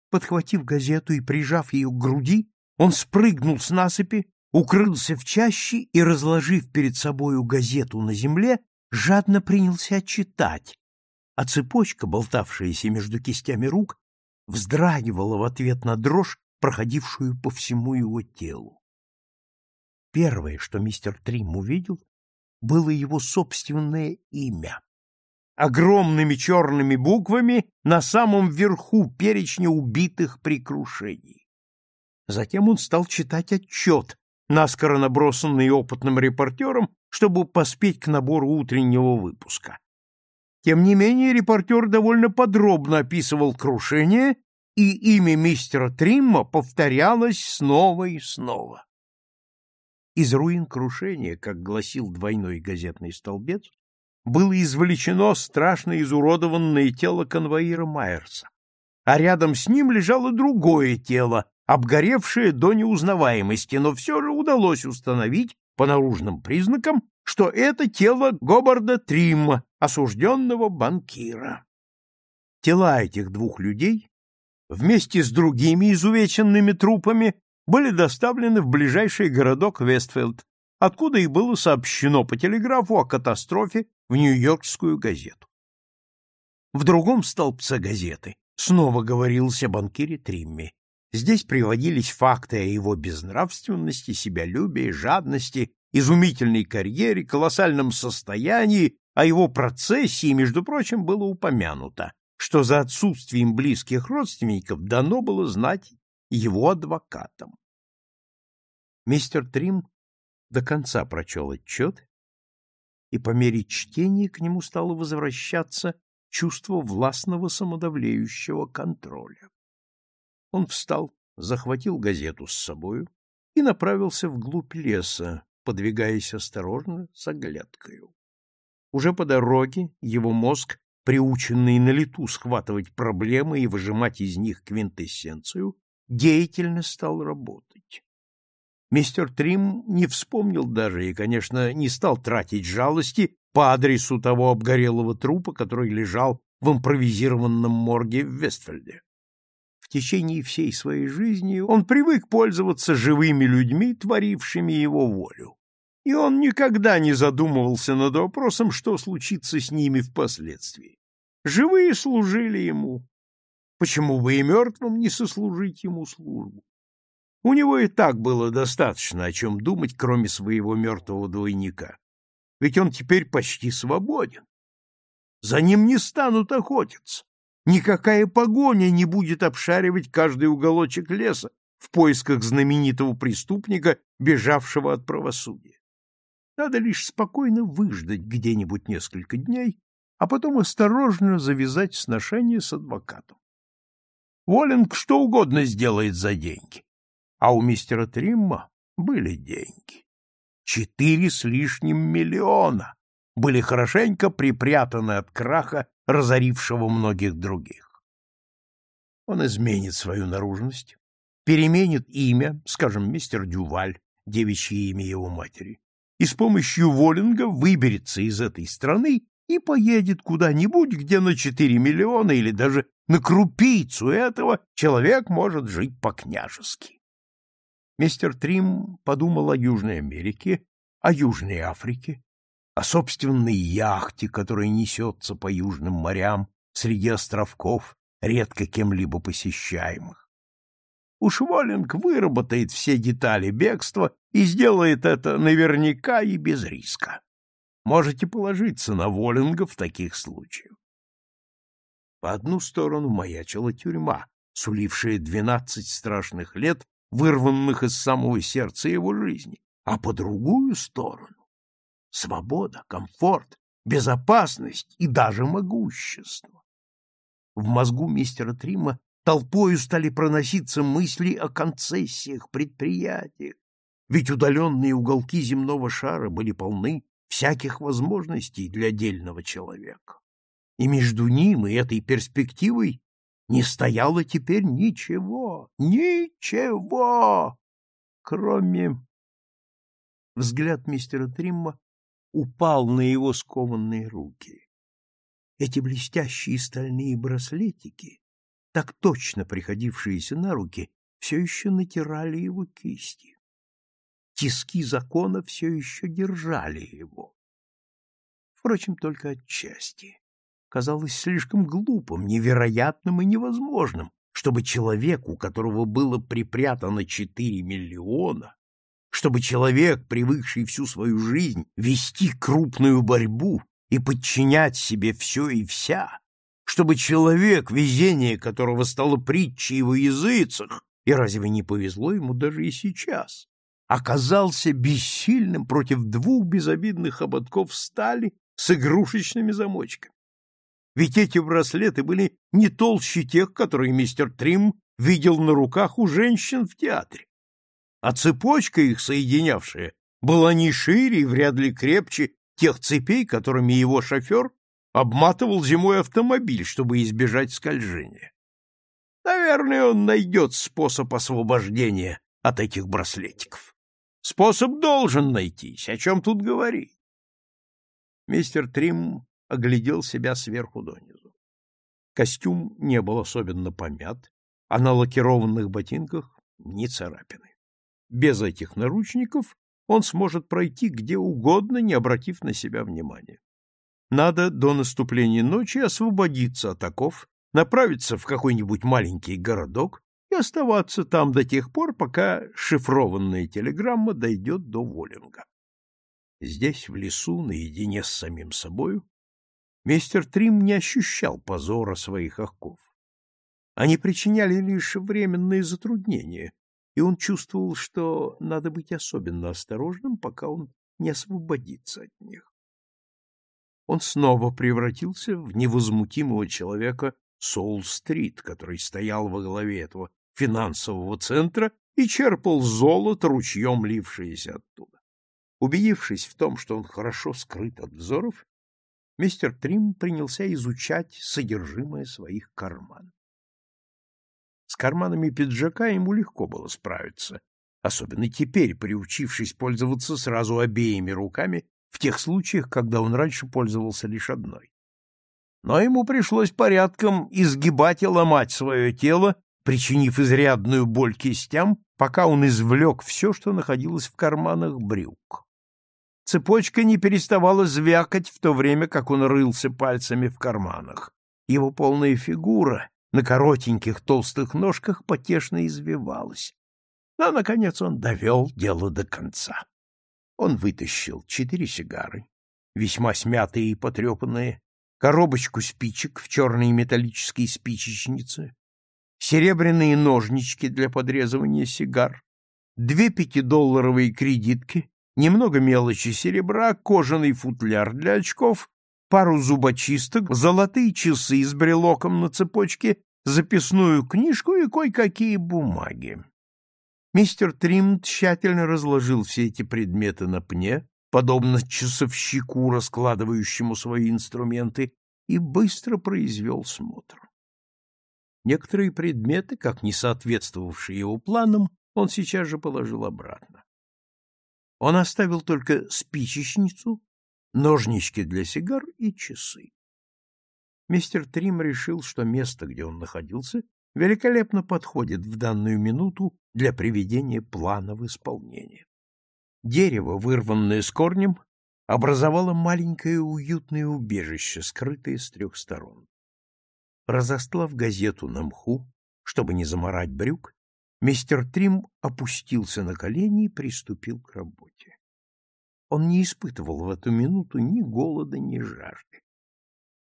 Подхватив газету и прижав ее к груди, он спрыгнул с насыпи, укрылся в чаще и, разложив перед собою газету на земле, жадно принялся читать, а цепочка, болтавшаяся между кистями рук, вздрагивала в ответ на дрожь, проходившую по всему его телу. Первое, что мистер Трим увидел, было его собственное имя. Огромными черными буквами на самом верху перечня убитых при крушении. Затем он стал читать отчет, наскоро набросанный опытным репортером, чтобы поспеть к набору утреннего выпуска. Тем не менее, репортер довольно подробно описывал крушение, и имя мистера Тримма повторялось снова и снова. Из руин крушения, как гласил двойной газетный столбец, было извлечено страшно изуродованное тело конвоира Майерса, а рядом с ним лежало другое тело, обгоревшее до неузнаваемости, но все же удалось установить по наружным признакам, что это тело Гобарда Тримма, осужденного банкира. Тела этих двух людей вместе с другими изувеченными трупами были доставлены в ближайший городок Вестфилд, откуда и было сообщено по телеграфу о катастрофе в Нью-Йоркскую газету. В другом столбце газеты снова говорилось о банкире Тримме. Здесь приводились факты о его безнравственности, себялюбии, жадности, изумительной карьере, колоссальном состоянии, о его процессе между прочим, было упомянуто, что за отсутствием близких родственников дано было знать его адвокатам. Мистер Трим до конца прочел отчет, и по мере чтения к нему стало возвращаться чувство властного самодавлеющего контроля. Он встал, захватил газету с собою и направился вглубь леса, подвигаясь осторожно, с оглядкою. Уже по дороге его мозг, приученный на лету схватывать проблемы и выжимать из них квинтэссенцию, деятельно стал работать. Мистер Трим не вспомнил даже и, конечно, не стал тратить жалости по адресу того обгорелого трупа, который лежал в импровизированном морге в Вестфальде. В течение всей своей жизни он привык пользоваться живыми людьми, творившими его волю. И он никогда не задумывался над вопросом, что случится с ними впоследствии. Живые служили ему. Почему бы и мертвым не сослужить ему службу? У него и так было достаточно о чем думать, кроме своего мертвого двойника. Ведь он теперь почти свободен. За ним не станут охотиться. Никакая погоня не будет обшаривать каждый уголочек леса в поисках знаменитого преступника, бежавшего от правосудия. Надо лишь спокойно выждать где-нибудь несколько дней, а потом осторожно завязать сношение с адвокатом. Волинг что угодно сделает за деньги. А у мистера Тримма были деньги. Четыре с лишним миллиона были хорошенько припрятаны от краха, разорившего многих других. Он изменит свою наружность, переменит имя, скажем, мистер Дюваль, девичье имя его матери, и с помощью Волинга выберется из этой страны и поедет куда-нибудь, где на четыре миллиона или даже на крупицу этого человек может жить по-княжески. Мистер Трим подумал о Южной Америке, о Южной Африке, о собственной яхте, которая несется по южным морям среди островков, редко кем-либо посещаемых. Уж Волинг выработает все детали бегства и сделает это наверняка и без риска. Можете положиться на Волинга в таких случаях. По одну сторону маячила тюрьма, сулившая двенадцать страшных лет вырванных из самого сердца его жизни, а по другую сторону — свобода, комфорт, безопасность и даже могущество. В мозгу мистера Трима толпою стали проноситься мысли о концессиях, предприятиях, ведь удаленные уголки земного шара были полны всяких возможностей для отдельного человека. И между ним и этой перспективой не стояло теперь ничего, ничего, кроме... Взгляд мистера Тримма упал на его скованные руки. Эти блестящие стальные браслетики, так точно приходившиеся на руки, все еще натирали его кисти. Тиски закона все еще держали его. Впрочем, только отчасти. Казалось слишком глупым, невероятным и невозможным, чтобы человек, у которого было припрятано четыре миллиона, чтобы человек, привыкший всю свою жизнь вести крупную борьбу и подчинять себе все и вся, чтобы человек, везение которого стало притчей во языцах, и разве не повезло ему даже и сейчас, оказался бессильным против двух безобидных ободков стали с игрушечными замочками. Ведь эти браслеты были не толще тех, которые мистер Трим видел на руках у женщин в театре. А цепочка их соединявшая была не шире и вряд ли крепче тех цепей, которыми его шофер обматывал зимой автомобиль, чтобы избежать скольжения. Наверное, он найдет способ освобождения от этих браслетиков. Способ должен найтись, о чем тут говорить. Мистер Трим оглядел себя сверху донизу. Костюм не был особенно помят, а на лакированных ботинках ни царапины. Без этих наручников он сможет пройти где угодно, не обратив на себя внимания. Надо до наступления ночи освободиться от оков, направиться в какой-нибудь маленький городок и оставаться там до тех пор, пока шифрованная телеграмма дойдет до Волинга. Здесь, в лесу, наедине с самим собою, мистер Трим не ощущал позора своих оков. Они причиняли лишь временные затруднения, и он чувствовал, что надо быть особенно осторожным, пока он не освободится от них. Он снова превратился в невозмутимого человека Соул-стрит, который стоял во главе этого финансового центра и черпал золото, ручьем лившееся оттуда. Убедившись в том, что он хорошо скрыт от взоров, мистер Трим принялся изучать содержимое своих карманов. С карманами пиджака ему легко было справиться, особенно теперь, приучившись пользоваться сразу обеими руками в тех случаях, когда он раньше пользовался лишь одной. Но ему пришлось порядком изгибать и ломать свое тело, причинив изрядную боль кистям, пока он извлек все, что находилось в карманах брюк. Цепочка не переставала звякать в то время, как он рылся пальцами в карманах. Его полная фигура на коротеньких толстых ножках потешно извивалась. Но, наконец, он довел дело до конца. Он вытащил четыре сигары, весьма смятые и потрепанные, коробочку спичек в черной металлической спичечнице, серебряные ножнички для подрезывания сигар, две пятидолларовые кредитки, немного мелочи серебра, кожаный футляр для очков пару зубочисток, золотые часы с брелоком на цепочке, записную книжку и кое-какие бумаги. Мистер Трим тщательно разложил все эти предметы на пне, подобно часовщику, раскладывающему свои инструменты, и быстро произвел смотр. Некоторые предметы, как не соответствовавшие его планам, он сейчас же положил обратно. Он оставил только спичечницу, ножнички для сигар и часы. Мистер Трим решил, что место, где он находился, великолепно подходит в данную минуту для приведения плана в исполнение. Дерево, вырванное с корнем, образовало маленькое уютное убежище, скрытое с трех сторон. Разостлав газету на мху, чтобы не заморать брюк, мистер Трим опустился на колени и приступил к работе. Он не испытывал в эту минуту ни голода, ни жажды.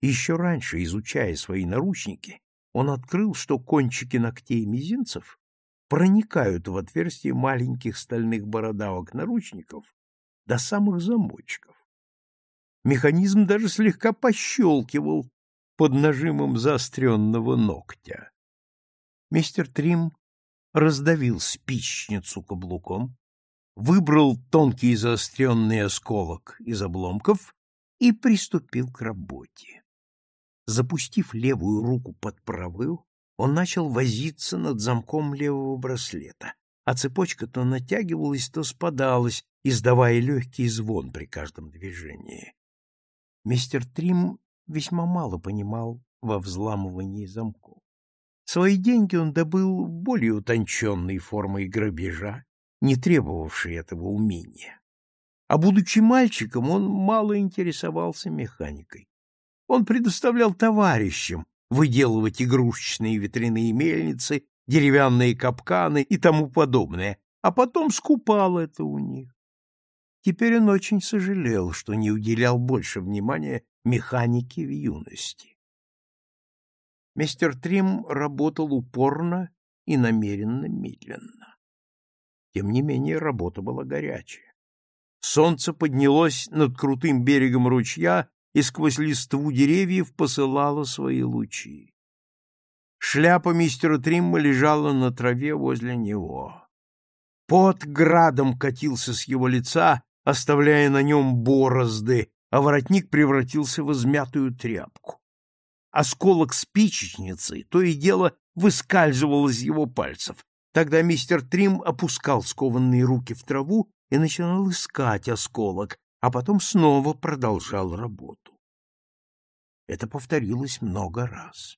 Еще раньше, изучая свои наручники, он открыл, что кончики ногтей мизинцев проникают в отверстие маленьких стальных бородавок наручников до самых замочков. Механизм даже слегка пощелкивал под нажимом заостренного ногтя. Мистер Трим раздавил спичницу каблуком, выбрал тонкий заостренный осколок из обломков и приступил к работе. Запустив левую руку под правую, он начал возиться над замком левого браслета, а цепочка то натягивалась, то спадалась, издавая легкий звон при каждом движении. Мистер Трим весьма мало понимал во взламывании замков. Свои деньги он добыл более утонченной формой грабежа, не требовавшей этого умения. А будучи мальчиком, он мало интересовался механикой. Он предоставлял товарищам выделывать игрушечные ветряные мельницы, деревянные капканы и тому подобное, а потом скупал это у них. Теперь он очень сожалел, что не уделял больше внимания механике в юности. Мистер Трим работал упорно и намеренно медленно. Тем не менее, работа была горячая. Солнце поднялось над крутым берегом ручья и сквозь листву деревьев посылало свои лучи. Шляпа мистера Тримма лежала на траве возле него. Пот градом катился с его лица, оставляя на нем борозды, а воротник превратился в измятую тряпку. Осколок спичечницы то и дело выскальзывал из его пальцев. Тогда мистер Трим опускал скованные руки в траву и начинал искать осколок, а потом снова продолжал работу. Это повторилось много раз.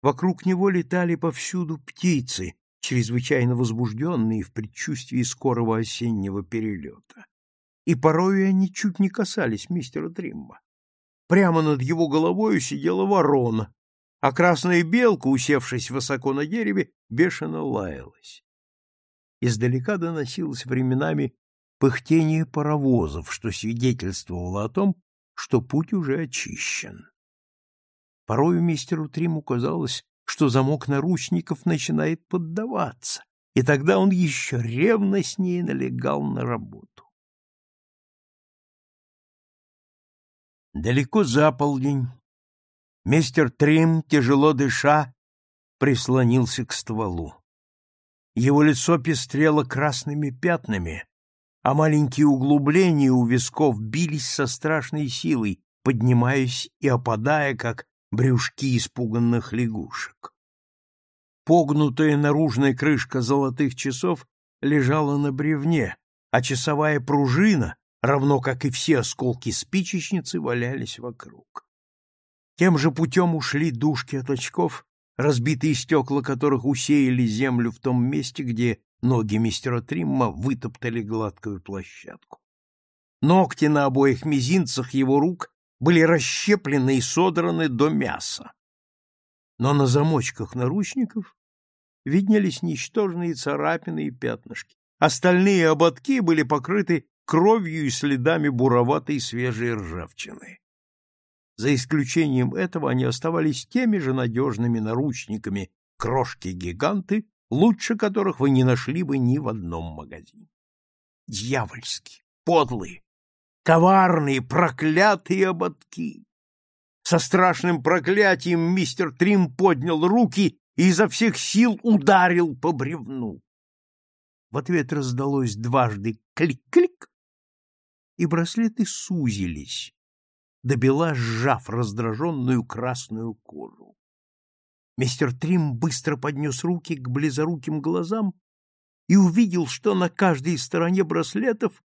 Вокруг него летали повсюду птицы, чрезвычайно возбужденные в предчувствии скорого осеннего перелета. И порою они чуть не касались мистера Тримма. Прямо над его головой сидела ворона, а красная белка, усевшись высоко на дереве, бешено лаялась. Издалека доносилось временами пыхтение паровозов, что свидетельствовало о том, что путь уже очищен. Порою мистеру Триму казалось, что замок наручников начинает поддаваться, и тогда он еще ревностнее налегал на работу. Далеко за полдень мистер Трим, тяжело дыша, прислонился к стволу. Его лицо пестрело красными пятнами, а маленькие углубления у висков бились со страшной силой, поднимаясь и опадая, как брюшки испуганных лягушек. Погнутая наружная крышка золотых часов лежала на бревне, а часовая пружина, равно как и все осколки спичечницы, валялись вокруг. Тем же путем ушли дужки от очков, разбитые стекла которых усеяли землю в том месте, где ноги мистера Тримма вытоптали гладкую площадку. Ногти на обоих мизинцах его рук были расщеплены и содраны до мяса. Но на замочках наручников виднелись ничтожные царапины и пятнышки. Остальные ободки были покрыты кровью и следами буроватой свежей ржавчины. За исключением этого они оставались теми же надежными наручниками крошки-гиганты, лучше которых вы не нашли бы ни в одном магазине. Дьявольски, подлые, коварные, проклятые ободки. Со страшным проклятием мистер Трим поднял руки и изо всех сил ударил по бревну. В ответ раздалось дважды клик-клик, и браслеты сузились, добела сжав раздраженную красную кожу. Мистер Трим быстро поднес руки к близоруким глазам и увидел, что на каждой стороне браслетов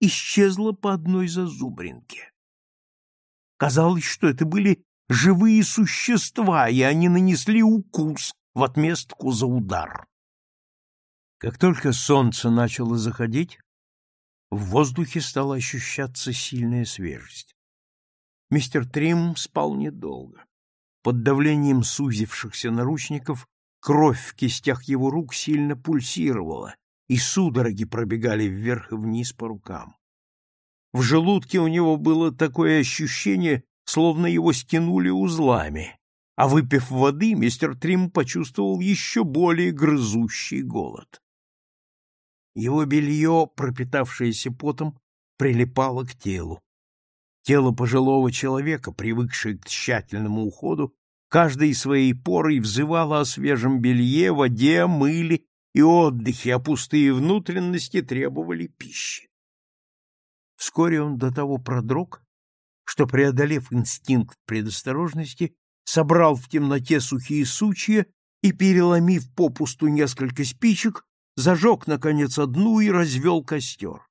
исчезла по одной зазубринке. Казалось, что это были живые существа, и они нанесли укус в отместку за удар. Как только солнце начало заходить, в воздухе стала ощущаться сильная свежесть. Мистер Трим спал недолго. Под давлением сузившихся наручников кровь в кистях его рук сильно пульсировала, и судороги пробегали вверх и вниз по рукам. В желудке у него было такое ощущение, словно его стянули узлами, а выпив воды, мистер Трим почувствовал еще более грызущий голод. Его белье, пропитавшееся потом, прилипало к телу. Тело пожилого человека, привыкшее к тщательному уходу, каждой своей порой взывало о свежем белье, воде, мыле и отдыхе, а пустые внутренности требовали пищи. Вскоре он до того продрог, что, преодолев инстинкт предосторожности, собрал в темноте сухие сучья и, переломив попусту несколько спичек, зажег, наконец, одну и развел костер.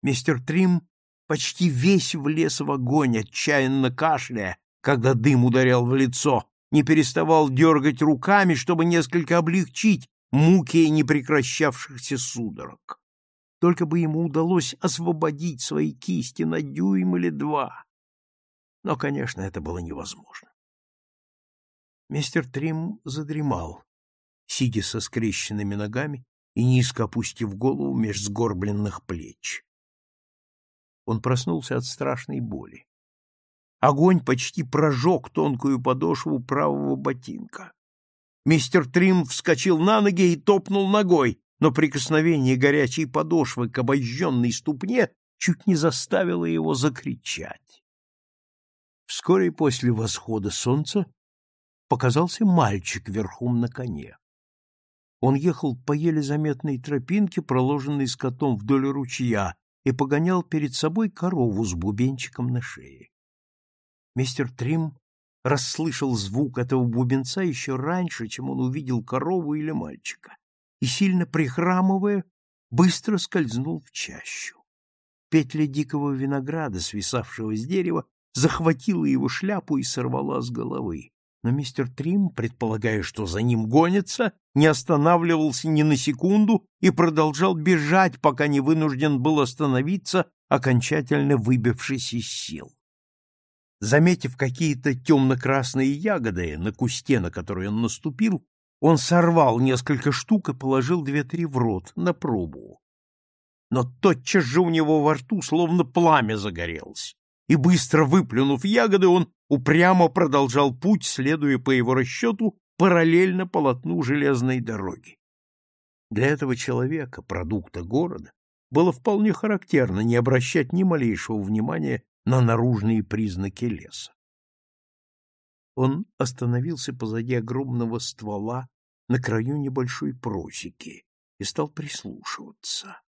Мистер Трим почти весь влез в огонь, отчаянно кашляя, когда дым ударял в лицо, не переставал дергать руками, чтобы несколько облегчить муки непрекращавшихся судорог. Только бы ему удалось освободить свои кисти на дюйм или два. Но, конечно, это было невозможно. Мистер Трим задремал, сидя со скрещенными ногами и низко опустив голову меж сгорбленных плеч. Он проснулся от страшной боли. Огонь почти прожег тонкую подошву правого ботинка. Мистер Трим вскочил на ноги и топнул ногой, но прикосновение горячей подошвы к обожженной ступне чуть не заставило его закричать. Вскоре после восхода солнца показался мальчик верхом на коне. Он ехал по еле заметной тропинке, проложенной скотом вдоль ручья, и погонял перед собой корову с бубенчиком на шее. Мистер Трим расслышал звук этого бубенца еще раньше, чем он увидел корову или мальчика, и, сильно прихрамывая, быстро скользнул в чащу. Петля дикого винограда, свисавшего с дерева, захватила его шляпу и сорвала с головы но мистер Трим, предполагая, что за ним гонятся, не останавливался ни на секунду и продолжал бежать, пока не вынужден был остановиться, окончательно выбившись из сил. Заметив какие-то темно-красные ягоды на кусте, на который он наступил, он сорвал несколько штук и положил две-три в рот на пробу. Но тотчас же у него во рту словно пламя загорелось, и, быстро выплюнув ягоды, он упрямо продолжал путь, следуя по его расчету параллельно полотну железной дороги. Для этого человека, продукта города, было вполне характерно не обращать ни малейшего внимания на наружные признаки леса. Он остановился позади огромного ствола на краю небольшой просеки и стал прислушиваться.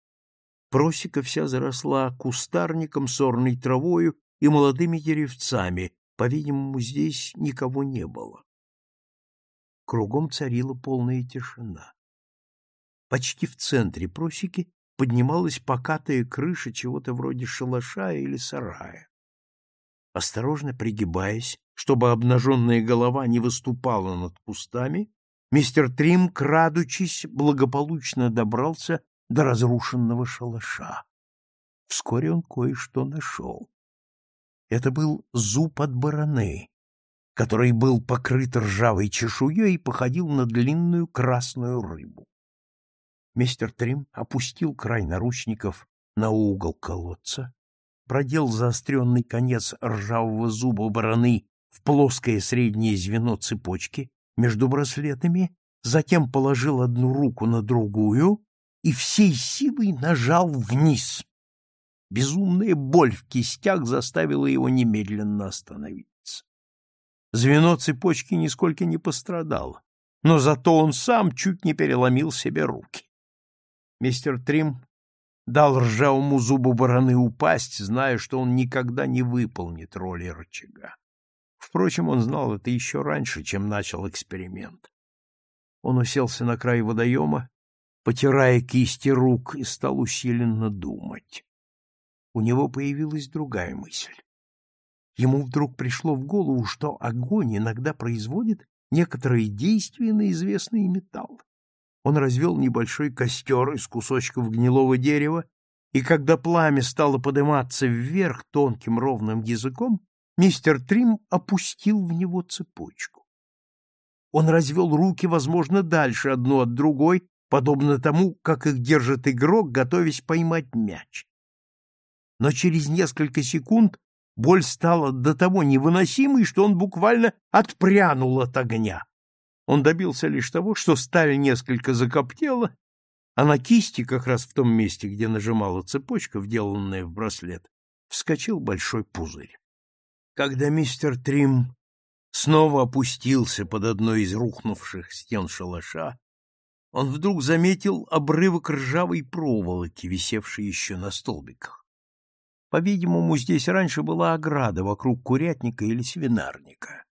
Просека вся заросла кустарником, сорной травою и молодыми деревцами, по-видимому, здесь никого не было. Кругом царила полная тишина. Почти в центре просеки поднималась покатая крыша чего-то вроде шалаша или сарая. Осторожно пригибаясь, чтобы обнаженная голова не выступала над кустами, мистер Трим, крадучись, благополучно добрался до разрушенного шалаша. Вскоре он кое-что нашел. Это был зуб от бараны, который был покрыт ржавой чешуей и походил на длинную красную рыбу. Мистер Трим опустил край наручников на угол колодца, продел заостренный конец ржавого зуба бараны в плоское среднее звено цепочки между браслетами, затем положил одну руку на другую и всей силой нажал вниз. Безумная боль в кистях заставила его немедленно остановиться. Звено цепочки нисколько не пострадало, но зато он сам чуть не переломил себе руки. Мистер Трим дал ржавому зубу бараны упасть, зная, что он никогда не выполнит роли рычага. Впрочем, он знал это еще раньше, чем начал эксперимент. Он уселся на край водоема, потирая кисти рук, и стал усиленно думать у него появилась другая мысль. Ему вдруг пришло в голову, что огонь иногда производит некоторые действия на известный металл. Он развел небольшой костер из кусочков гнилого дерева, и когда пламя стало подниматься вверх тонким ровным языком, мистер Трим опустил в него цепочку. Он развел руки, возможно, дальше одну от другой, подобно тому, как их держит игрок, готовясь поймать мяч но через несколько секунд боль стала до того невыносимой, что он буквально отпрянул от огня. Он добился лишь того, что сталь несколько закоптела, а на кисти, как раз в том месте, где нажимала цепочка, вделанная в браслет, вскочил большой пузырь. Когда мистер Трим снова опустился под одной из рухнувших стен шалаша, он вдруг заметил обрывок ржавой проволоки, висевший еще на столбиках. По-видимому, здесь раньше была ограда вокруг курятника или свинарника.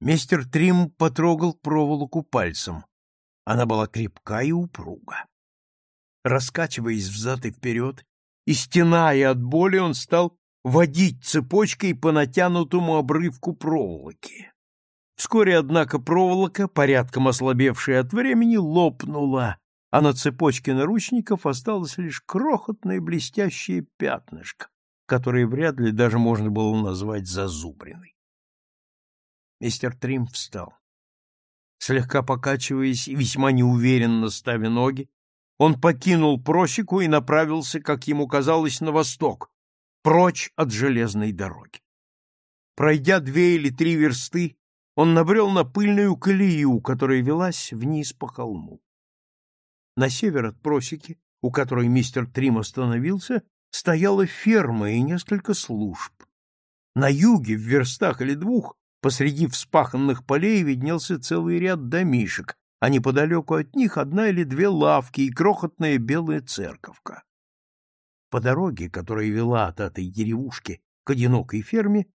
Мистер Трим потрогал проволоку пальцем. Она была крепка и упруга. Раскачиваясь взад и вперед и, стеная от боли, он стал водить цепочкой по натянутому обрывку проволоки. Вскоре, однако, проволока, порядком ослабевшая от времени, лопнула, а на цепочке наручников осталось лишь крохотное блестящее пятнышко, которое вряд ли даже можно было назвать зазубриной. Мистер Трим встал. Слегка покачиваясь и весьма неуверенно ставя ноги, он покинул просеку и направился, как ему казалось, на восток, прочь от железной дороги. Пройдя две или три версты, он набрел на пыльную колею, которая велась вниз по холму. На север от просеки, у которой мистер Трим остановился, стояла ферма и несколько служб. На юге, в верстах или двух, посреди вспаханных полей виднелся целый ряд домишек, а неподалеку от них одна или две лавки и крохотная белая церковка. По дороге, которая вела от этой деревушки к одинокой ферме,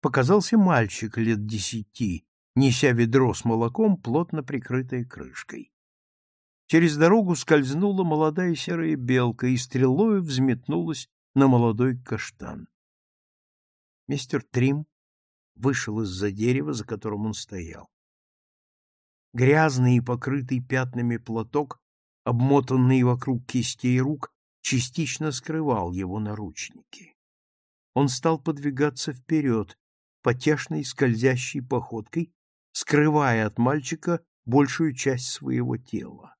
показался мальчик лет десяти, неся ведро с молоком, плотно прикрытое крышкой. Через дорогу скользнула молодая серая белка и стрелою взметнулась на молодой каштан. Мистер Трим вышел из-за дерева, за которым он стоял. Грязный и покрытый пятнами платок, обмотанный вокруг кистей рук, частично скрывал его наручники. Он стал подвигаться вперед, потешной скользящей походкой, скрывая от мальчика большую часть своего тела.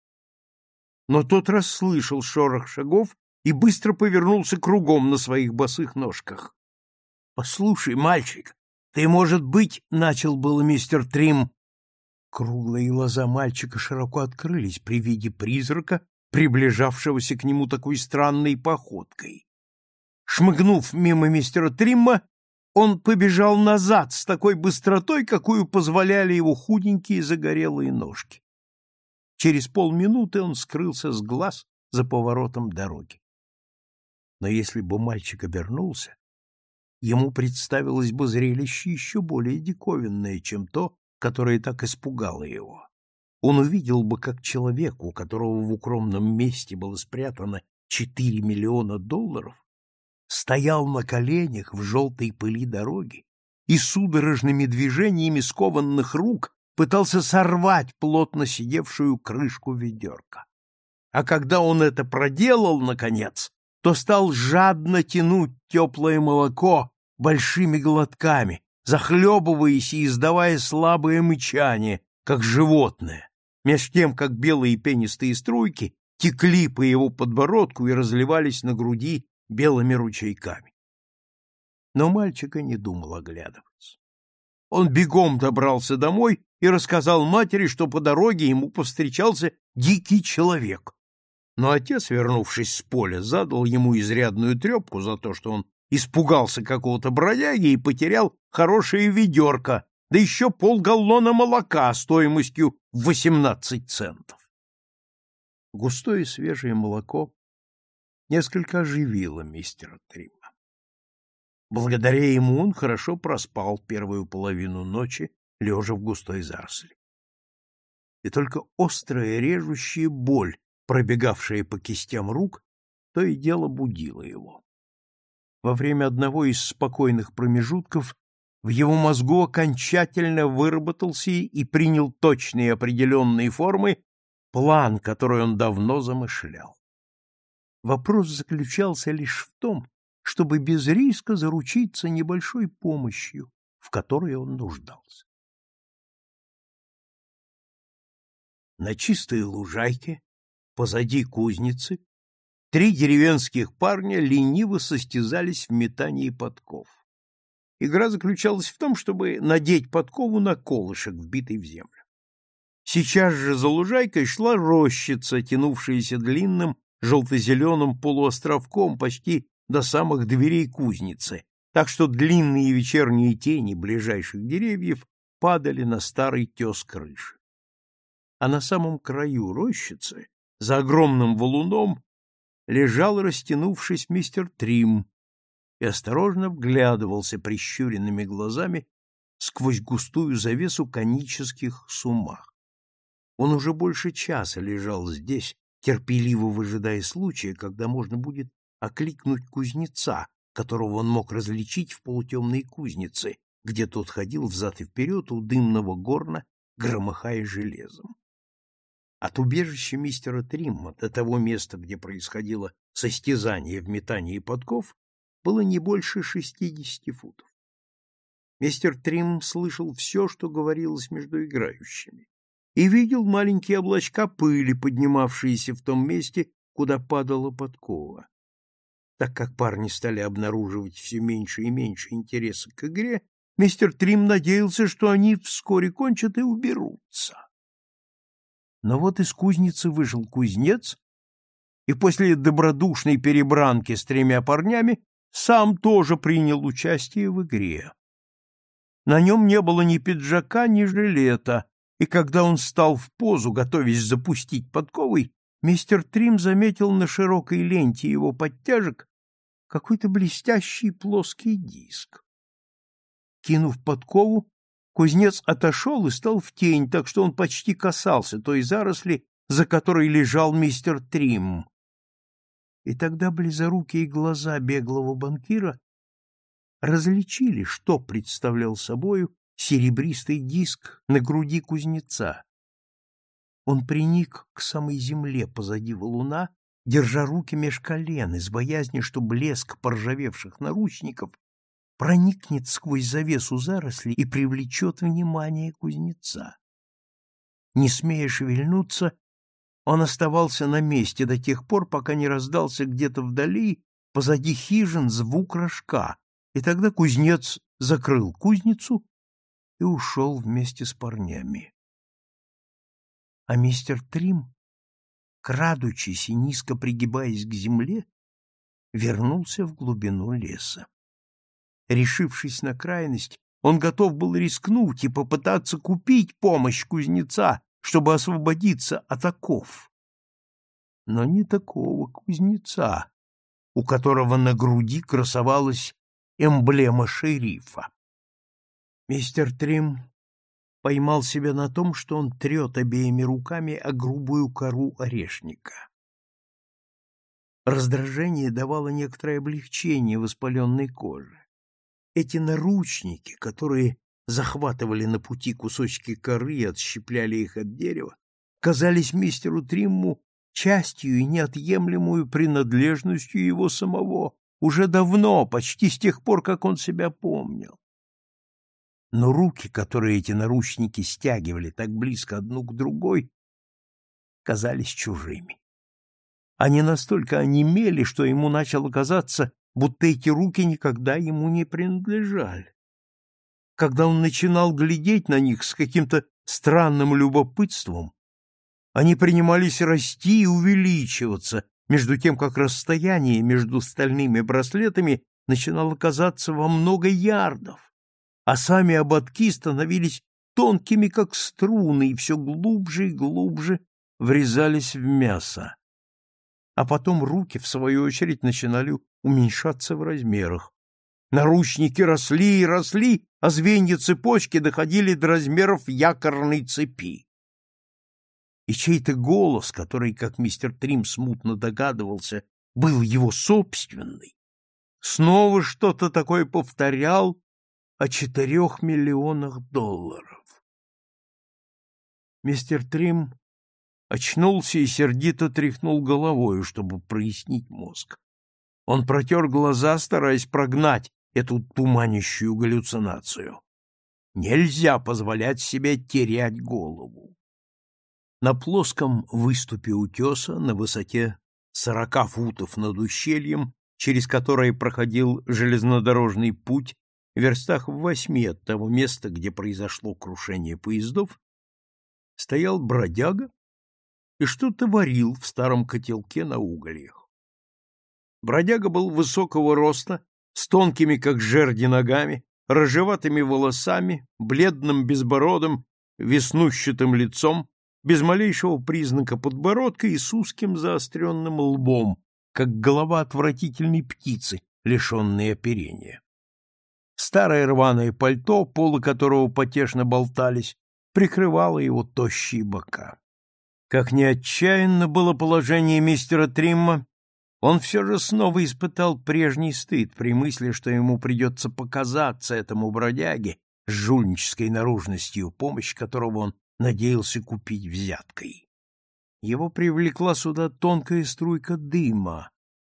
Но тот расслышал шорох шагов и быстро повернулся кругом на своих босых ножках. — Послушай, мальчик, ты, может быть, — начал было мистер Трим. Круглые глаза мальчика широко открылись при виде призрака, приближавшегося к нему такой странной походкой. Шмыгнув мимо мистера Тримма, он побежал назад с такой быстротой, какую позволяли его худенькие загорелые ножки. Через полминуты он скрылся с глаз за поворотом дороги. Но если бы мальчик обернулся, ему представилось бы зрелище еще более диковинное, чем то, которое так испугало его. Он увидел бы, как человек, у которого в укромном месте было спрятано четыре миллиона долларов, стоял на коленях в желтой пыли дороги и судорожными движениями скованных рук пытался сорвать плотно сидевшую крышку ведерка. А когда он это проделал, наконец, то стал жадно тянуть теплое молоко большими глотками, захлебываясь и издавая слабое мычание, как животное, меж тем, как белые пенистые струйки текли по его подбородку и разливались на груди белыми ручейками. Но мальчика не думал оглядываться. Он бегом добрался домой и рассказал матери, что по дороге ему повстречался дикий человек. Но отец, вернувшись с поля, задал ему изрядную трепку за то, что он испугался какого-то бродяги и потерял хорошее ведерко, да еще полгаллона молока стоимостью в восемнадцать центов. Густое свежее молоко несколько оживило мистера Трима. Благодаря ему он хорошо проспал первую половину ночи, лежа в густой заросли. И только острая режущая боль, пробегавшая по кистям рук, то и дело будила его. Во время одного из спокойных промежутков в его мозгу окончательно выработался и принял точные определенные формы план, который он давно замышлял. Вопрос заключался лишь в том, чтобы без риска заручиться небольшой помощью, в которой он нуждался. На чистой лужайке, позади кузницы, три деревенских парня лениво состязались в метании подков. Игра заключалась в том, чтобы надеть подкову на колышек, вбитый в землю. Сейчас же за лужайкой шла рощица, тянувшаяся длинным желто-зеленым полуостровком почти до самых дверей кузницы, так что длинные вечерние тени ближайших деревьев падали на старый тес крыши. А на самом краю рощицы, за огромным валуном, лежал, растянувшись, мистер Трим и осторожно вглядывался прищуренными глазами сквозь густую завесу конических сумах. Он уже больше часа лежал здесь, терпеливо выжидая случая, когда можно будет окликнуть кузнеца, которого он мог различить в полутемной кузнице, где тот ходил взад и вперед у дымного горна, громыхая железом. От убежища мистера Тримма до того места, где происходило состязание в метании подков, было не больше шестидесяти футов. Мистер Трим слышал все, что говорилось между играющими, и видел маленькие облачка пыли, поднимавшиеся в том месте, куда падала подкова. Так как парни стали обнаруживать все меньше и меньше интереса к игре, мистер Трим надеялся, что они вскоре кончат и уберутся. Но вот из кузницы вышел кузнец, и после добродушной перебранки с тремя парнями сам тоже принял участие в игре. На нем не было ни пиджака, ни жилета, и когда он стал в позу, готовясь запустить подковой, мистер Трим заметил на широкой ленте его подтяжек какой-то блестящий плоский диск. Кинув подкову, кузнец отошел и стал в тень, так что он почти касался той заросли, за которой лежал мистер Трим. И тогда близорукие глаза беглого банкира различили, что представлял собою серебристый диск на груди кузнеца. Он приник к самой земле позади валуна, держа руки меж колен, из боязни, что блеск поржавевших наручников проникнет сквозь завесу зарослей и привлечет внимание кузнеца. Не смея шевельнуться, он оставался на месте до тех пор, пока не раздался где-то вдали, позади хижин, звук рожка, и тогда кузнец закрыл кузницу и ушел вместе с парнями. А мистер Трим, крадучись и низко пригибаясь к земле, вернулся в глубину леса. Решившись на крайность, он готов был рискнуть и попытаться купить помощь кузнеца, чтобы освободиться от оков. Но не такого кузнеца, у которого на груди красовалась эмблема шерифа. Мистер Трим поймал себя на том, что он трет обеими руками о грубую кору орешника. Раздражение давало некоторое облегчение воспаленной коже. Эти наручники, которые захватывали на пути кусочки коры и отщепляли их от дерева, казались мистеру Тримму частью и неотъемлемую принадлежностью его самого, уже давно, почти с тех пор, как он себя помнил. Но руки, которые эти наручники стягивали так близко одну к другой, казались чужими. Они настолько онемели, что ему начало казаться, будто эти руки никогда ему не принадлежали. Когда он начинал глядеть на них с каким-то странным любопытством, они принимались расти и увеличиваться, между тем как расстояние между стальными браслетами начинало казаться во много ярдов, а сами ободки становились тонкими, как струны, и все глубже и глубже врезались в мясо. А потом руки, в свою очередь, начинали уменьшаться в размерах. Наручники росли и росли, а звенья цепочки доходили до размеров якорной цепи. И чей-то голос, который, как мистер Трим смутно догадывался, был его собственный, снова что-то такое повторял о четырех миллионах долларов. Мистер Трим очнулся и сердито тряхнул головою, чтобы прояснить мозг. Он протер глаза, стараясь прогнать эту туманящую галлюцинацию. Нельзя позволять себе терять голову. На плоском выступе утеса на высоте сорока футов над ущельем, через которое проходил железнодорожный путь, в верстах в восьми от того места, где произошло крушение поездов, стоял бродяга и что-то варил в старом котелке на угольях. Бродяга был высокого роста, с тонкими, как жерди, ногами, рыжеватыми волосами, бледным безбородым, веснущатым лицом, без малейшего признака подбородка и с узким заостренным лбом, как голова отвратительной птицы, лишенной оперения. Старое рваное пальто, полы которого потешно болтались, прикрывало его тощие бока. Как ни отчаянно было положение мистера Тримма, он все же снова испытал прежний стыд при мысли, что ему придется показаться этому бродяге с жульнической наружностью, помощь которого он надеялся купить взяткой. Его привлекла сюда тонкая струйка дыма,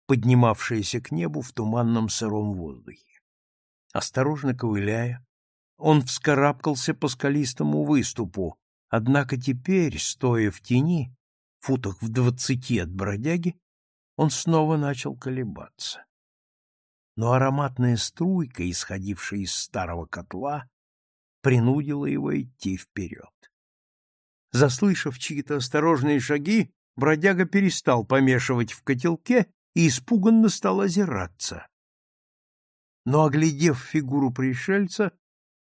поднимавшаяся к небу в туманном сыром воздухе. Осторожно ковыляя, он вскарабкался по скалистому выступу, однако теперь, стоя в тени, футах в двадцати от бродяги, он снова начал колебаться. Но ароматная струйка, исходившая из старого котла, принудила его идти вперед. Заслышав чьи-то осторожные шаги, бродяга перестал помешивать в котелке и испуганно стал озираться. Но, оглядев фигуру пришельца,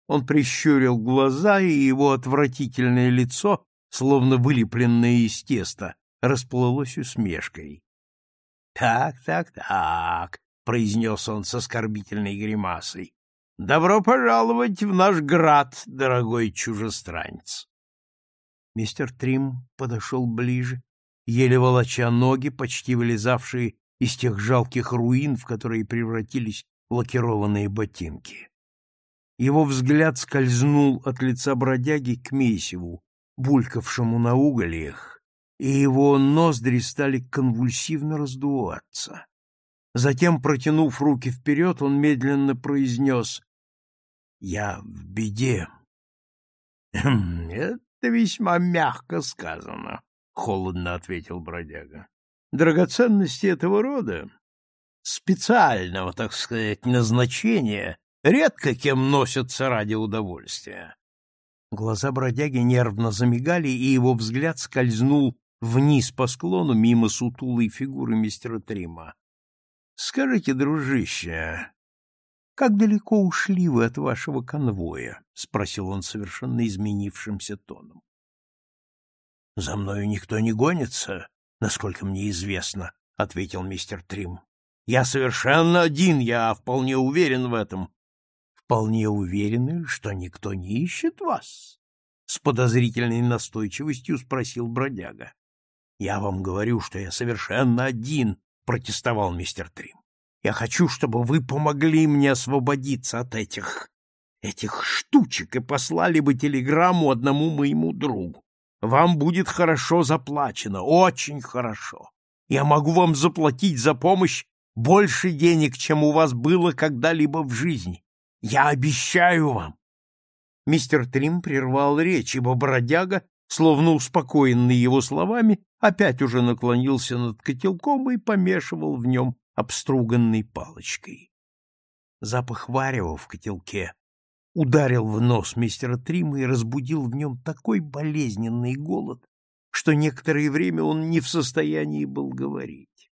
он прищурил глаза, и его отвратительное лицо, словно вылепленное из теста, расплылось усмешкой. Так, так, так, произнес он с оскорбительной гримасой. Добро пожаловать в наш град, дорогой чужестранец. Мистер Трим подошел ближе, еле волоча ноги, почти вылезавшие из тех жалких руин, в которые превратились лакированные ботинки. Его взгляд скользнул от лица бродяги к месиву, булькавшему на угольях, и его ноздри стали конвульсивно раздуваться. Затем, протянув руки вперед, он медленно произнес «Я в беде». «Хм, «Это весьма мягко сказано», — холодно ответил бродяга. «Драгоценности этого рода, специального, так сказать, назначения, редко кем носятся ради удовольствия». Глаза бродяги нервно замигали, и его взгляд скользнул вниз по склону мимо сутулой фигуры мистера Трима. — Скажите, дружище, как далеко ушли вы от вашего конвоя? — спросил он совершенно изменившимся тоном. — За мною никто не гонится, насколько мне известно, — ответил мистер Трим. — Я совершенно один, я вполне уверен в этом. — Вполне уверены, что никто не ищет вас? — с подозрительной настойчивостью спросил бродяга. Я вам говорю, что я совершенно один, протестовал мистер Трим. Я хочу, чтобы вы помогли мне освободиться от этих этих штучек и послали бы телеграмму одному моему другу. Вам будет хорошо заплачено, очень хорошо. Я могу вам заплатить за помощь больше денег, чем у вас было когда-либо в жизни. Я обещаю вам. Мистер Трим прервал речь, ибо бродяга словно успокоенный его словами, опять уже наклонился над котелком и помешивал в нем обструганной палочкой. Запах варева в котелке ударил в нос мистера Трима и разбудил в нем такой болезненный голод, что некоторое время он не в состоянии был говорить.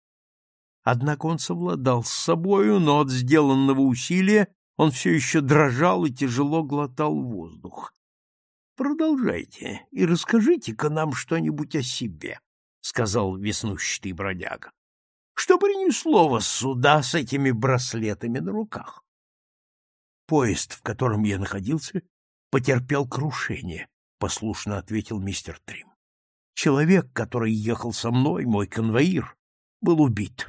Однако он совладал с собою, но от сделанного усилия он все еще дрожал и тяжело глотал воздух. Продолжайте и расскажите-ка нам что-нибудь о себе, — сказал веснущатый бродяга. — Что принесло вас сюда с этими браслетами на руках? Поезд, в котором я находился, потерпел крушение, — послушно ответил мистер Трим. Человек, который ехал со мной, мой конвоир, был убит.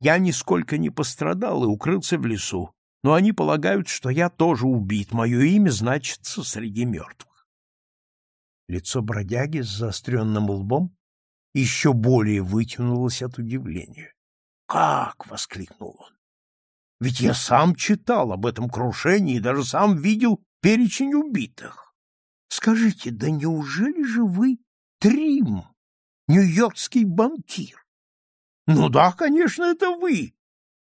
Я нисколько не пострадал и укрылся в лесу, но они полагают, что я тоже убит, мое имя значится среди мертвых. Лицо бродяги с заостренным лбом еще более вытянулось от удивления. «Как?» — воскликнул он. «Ведь я сам читал об этом крушении и даже сам видел перечень убитых. Скажите, да неужели же вы Трим, нью-йоркский банкир?» «Ну да, конечно, это вы.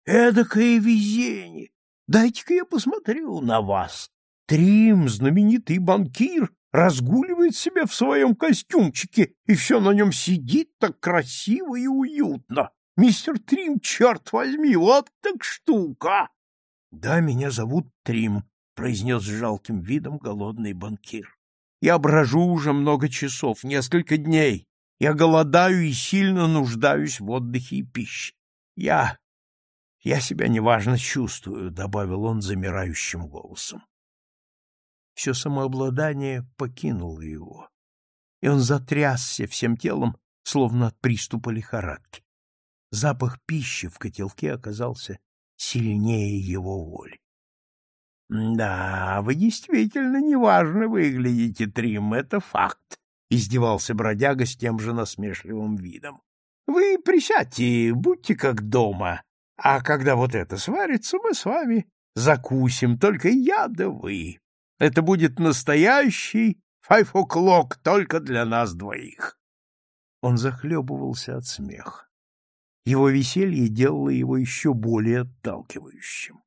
Эдакое везение. Дайте-ка я посмотрю на вас. Трим, знаменитый банкир, разгуливает себе в своем костюмчике и все на нем сидит так красиво и уютно. Мистер Трим, черт возьми, вот так штука! — Да, меня зовут Трим, — произнес с жалким видом голодный банкир. — Я брожу уже много часов, несколько дней. Я голодаю и сильно нуждаюсь в отдыхе и пище. Я... я себя неважно чувствую, — добавил он замирающим голосом все самообладание покинуло его, и он затрясся всем телом, словно от приступа лихорадки. Запах пищи в котелке оказался сильнее его воли. — Да, вы действительно неважно выглядите, Трим, это факт, — издевался бродяга с тем же насмешливым видом. — Вы присядьте, будьте как дома, а когда вот это сварится, мы с вами закусим, только я да вы. Это будет настоящий o'clock только для нас двоих. Он захлебывался от смеха. Его веселье делало его еще более отталкивающим.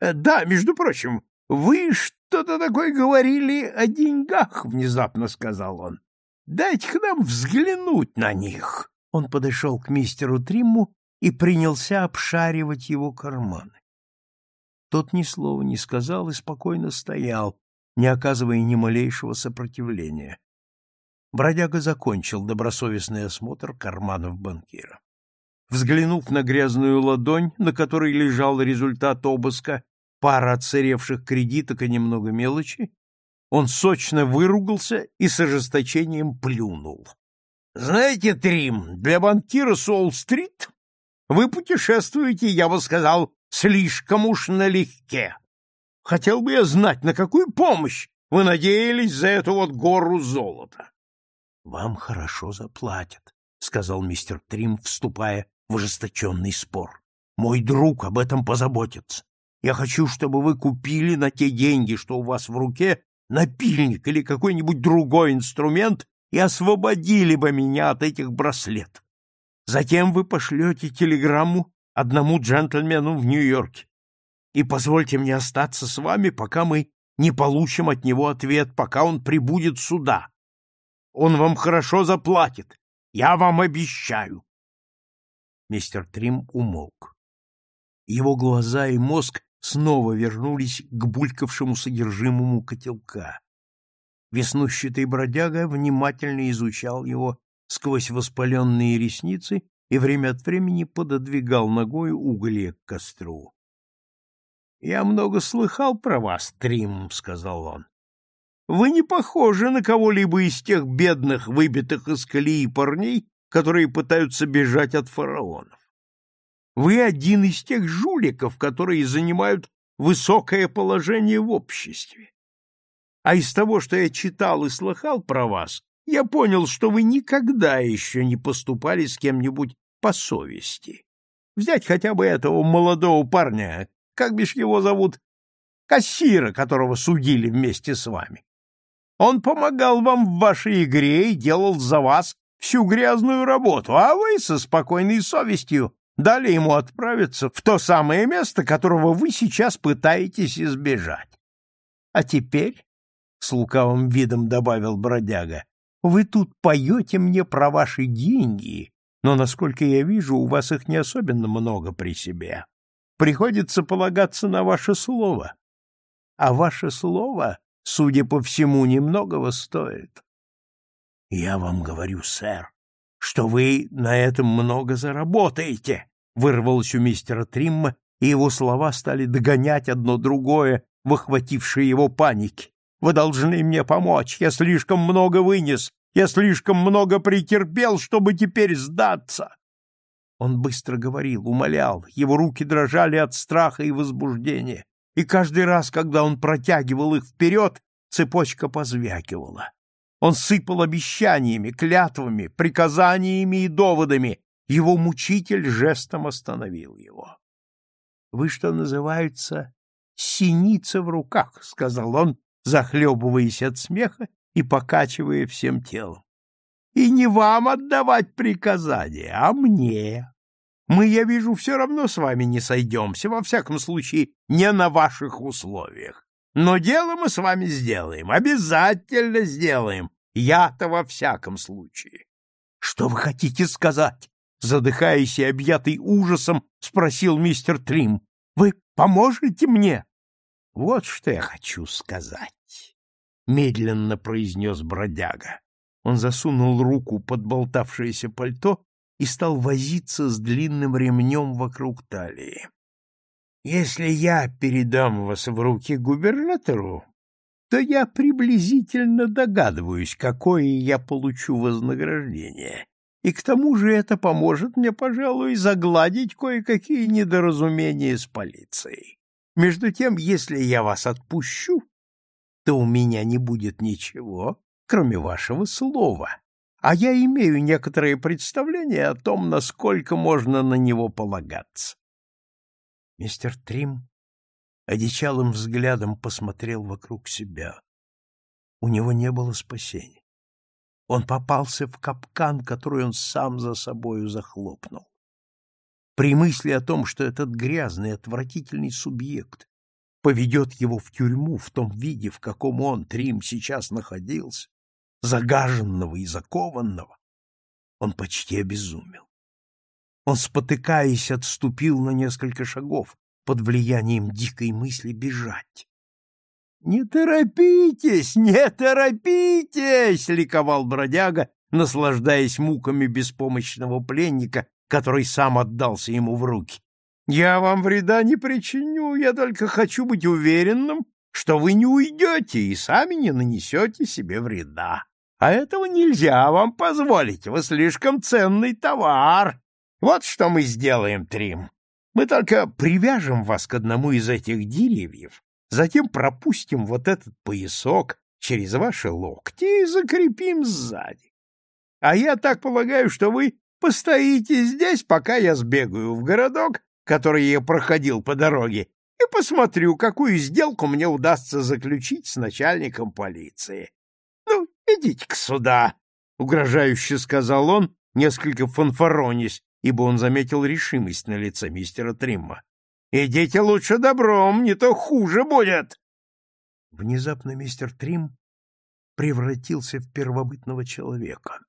«Э, — Да, между прочим, вы что-то такое говорили о деньгах, — внезапно сказал он. — Дайте к нам взглянуть на них. Он подошел к мистеру Тримму и принялся обшаривать его карманы. Тот ни слова не сказал и спокойно стоял, не оказывая ни малейшего сопротивления. Бродяга закончил добросовестный осмотр карманов банкира. Взглянув на грязную ладонь, на которой лежал результат обыска, пара отсыревших кредиток и немного мелочи, он сочно выругался и с ожесточением плюнул. — Знаете, Трим, для банкира Солл-стрит вы путешествуете, я бы сказал, слишком уж налегке. Хотел бы я знать, на какую помощь вы надеялись за эту вот гору золота. — Вам хорошо заплатят, — сказал мистер Трим, вступая в ожесточенный спор. — Мой друг об этом позаботится. Я хочу, чтобы вы купили на те деньги, что у вас в руке, напильник или какой-нибудь другой инструмент и освободили бы меня от этих браслетов. Затем вы пошлете телеграмму одному джентльмену в Нью-Йорке. И позвольте мне остаться с вами, пока мы не получим от него ответ, пока он прибудет сюда. Он вам хорошо заплатит, я вам обещаю. Мистер Трим умолк. Его глаза и мозг снова вернулись к булькавшему содержимому котелка. Веснущатый бродяга внимательно изучал его сквозь воспаленные ресницы и время от времени пододвигал ногой уголья к костру. — Я много слыхал про вас, Трим, — сказал он. — Вы не похожи на кого-либо из тех бедных, выбитых из колеи парней, которые пытаются бежать от фараонов. Вы один из тех жуликов, которые занимают высокое положение в обществе. А из того, что я читал и слыхал про вас, я понял, что вы никогда еще не поступали с кем-нибудь по совести. Взять хотя бы этого молодого парня, как бишь его зовут, кассира, которого судили вместе с вами. Он помогал вам в вашей игре и делал за вас всю грязную работу, а вы со спокойной совестью дали ему отправиться в то самое место, которого вы сейчас пытаетесь избежать. А теперь, — с лукавым видом добавил бродяга, — вы тут поете мне про ваши деньги но, насколько я вижу, у вас их не особенно много при себе. Приходится полагаться на ваше слово. А ваше слово, судя по всему, немногого стоит. Я вам говорю, сэр, что вы на этом много заработаете, вырвалось у мистера Тримма, и его слова стали догонять одно другое в охватившей его панике. Вы должны мне помочь, я слишком много вынес, я слишком много претерпел, чтобы теперь сдаться. Он быстро говорил, умолял, его руки дрожали от страха и возбуждения, и каждый раз, когда он протягивал их вперед, цепочка позвякивала. Он сыпал обещаниями, клятвами, приказаниями и доводами. Его мучитель жестом остановил его. — Вы, что называется, синица в руках, — сказал он, захлебываясь от смеха и покачивая всем телом. И не вам отдавать приказания, а мне. Мы, я вижу, все равно с вами не сойдемся, во всяком случае, не на ваших условиях. Но дело мы с вами сделаем, обязательно сделаем. Я-то во всяком случае. Что вы хотите сказать? Задыхаясь и объятый ужасом, спросил мистер Трим. Вы поможете мне? Вот что я хочу сказать. — медленно произнес бродяга. Он засунул руку под болтавшееся пальто и стал возиться с длинным ремнем вокруг талии. — Если я передам вас в руки губернатору, то я приблизительно догадываюсь, какое я получу вознаграждение. и к тому же это поможет мне, пожалуй, загладить кое-какие недоразумения с полицией. Между тем, если я вас отпущу, то у меня не будет ничего, кроме вашего слова, а я имею некоторые представления о том, насколько можно на него полагаться. Мистер Трим одичалым взглядом посмотрел вокруг себя. У него не было спасения. Он попался в капкан, который он сам за собою захлопнул. При мысли о том, что этот грязный, отвратительный субъект поведет его в тюрьму в том виде, в каком он, Трим, сейчас находился, загаженного и закованного, он почти обезумел. Он, спотыкаясь, отступил на несколько шагов под влиянием дикой мысли бежать. «Не торопитесь, не торопитесь!» — ликовал бродяга, наслаждаясь муками беспомощного пленника, который сам отдался ему в руки. «Я вам вреда не причиню, я только хочу быть уверенным, что вы не уйдете и сами не нанесете себе вреда. А этого нельзя вам позволить, вы слишком ценный товар. Вот что мы сделаем, Трим. Мы только привяжем вас к одному из этих деревьев, Затем пропустим вот этот поясок через ваши локти и закрепим сзади. А я так полагаю, что вы постоите здесь, пока я сбегаю в городок, который я проходил по дороге, и посмотрю, какую сделку мне удастся заключить с начальником полиции. Ну, идите-ка сюда, — угрожающе сказал он, несколько фанфаронясь, ибо он заметил решимость на лице мистера Тримма. Идите лучше добром, не то хуже будет. Внезапно мистер Трим превратился в первобытного человека.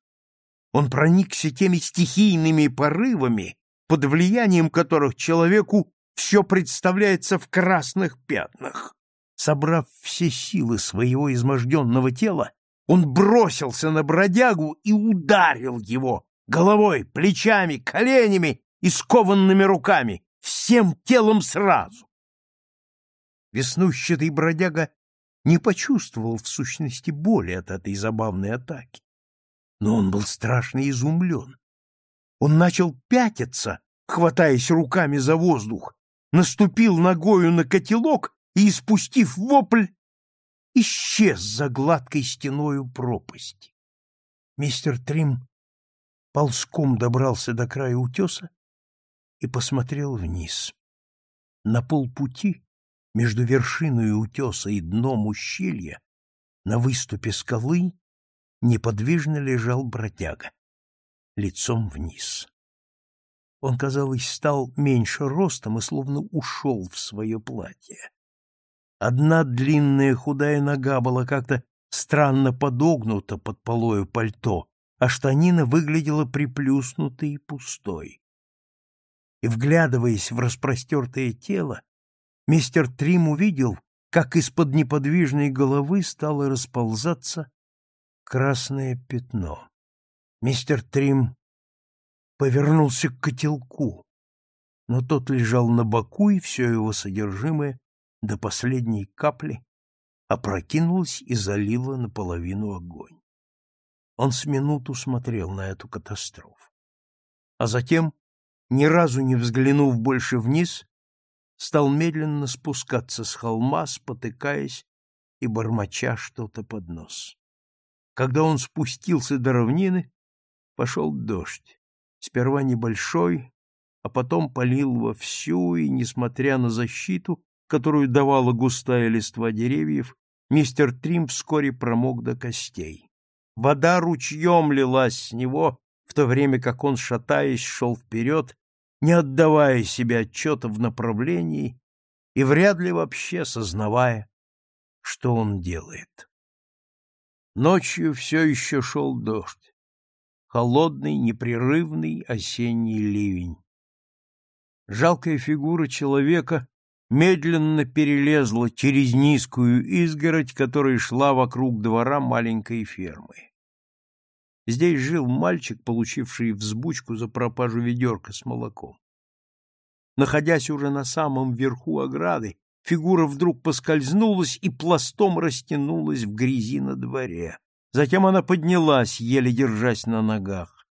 Он проникся теми стихийными порывами, под влиянием которых человеку все представляется в красных пятнах. Собрав все силы своего изможденного тела, он бросился на бродягу и ударил его головой, плечами, коленями и скованными руками всем телом сразу. Веснущатый бродяга не почувствовал в сущности боли от этой забавной атаки. Но он был страшно изумлен. Он начал пятиться, хватаясь руками за воздух, наступил ногою на котелок и, испустив вопль, исчез за гладкой стеною пропасти. Мистер Трим ползком добрался до края утеса и посмотрел вниз. На полпути между вершиной утеса и дном ущелья на выступе скалы неподвижно лежал бродяга, лицом вниз. Он, казалось, стал меньше ростом и словно ушел в свое платье. Одна длинная худая нога была как-то странно подогнута под полою пальто, а штанина выглядела приплюснутой и пустой и, вглядываясь в распростертое тело, мистер Трим увидел, как из-под неподвижной головы стало расползаться красное пятно. Мистер Трим повернулся к котелку, но тот лежал на боку, и все его содержимое до последней капли опрокинулось и залило наполовину огонь. Он с минуту смотрел на эту катастрофу, а затем ни разу не взглянув больше вниз, стал медленно спускаться с холма, спотыкаясь и бормоча что-то под нос. Когда он спустился до равнины, пошел дождь, сперва небольшой, а потом полил вовсю, и, несмотря на защиту, которую давала густая листва деревьев, мистер Трим вскоре промок до костей. Вода ручьем лилась с него, в то время как он, шатаясь, шел вперед, не отдавая себе отчета в направлении и вряд ли вообще сознавая, что он делает. Ночью все еще шел дождь, холодный, непрерывный осенний ливень. Жалкая фигура человека медленно перелезла через низкую изгородь, которая шла вокруг двора маленькой фермы. Здесь жил мальчик, получивший взбучку за пропажу ведерка с молоком. Находясь уже на самом верху ограды, фигура вдруг поскользнулась и пластом растянулась в грязи на дворе. Затем она поднялась, еле держась на ногах.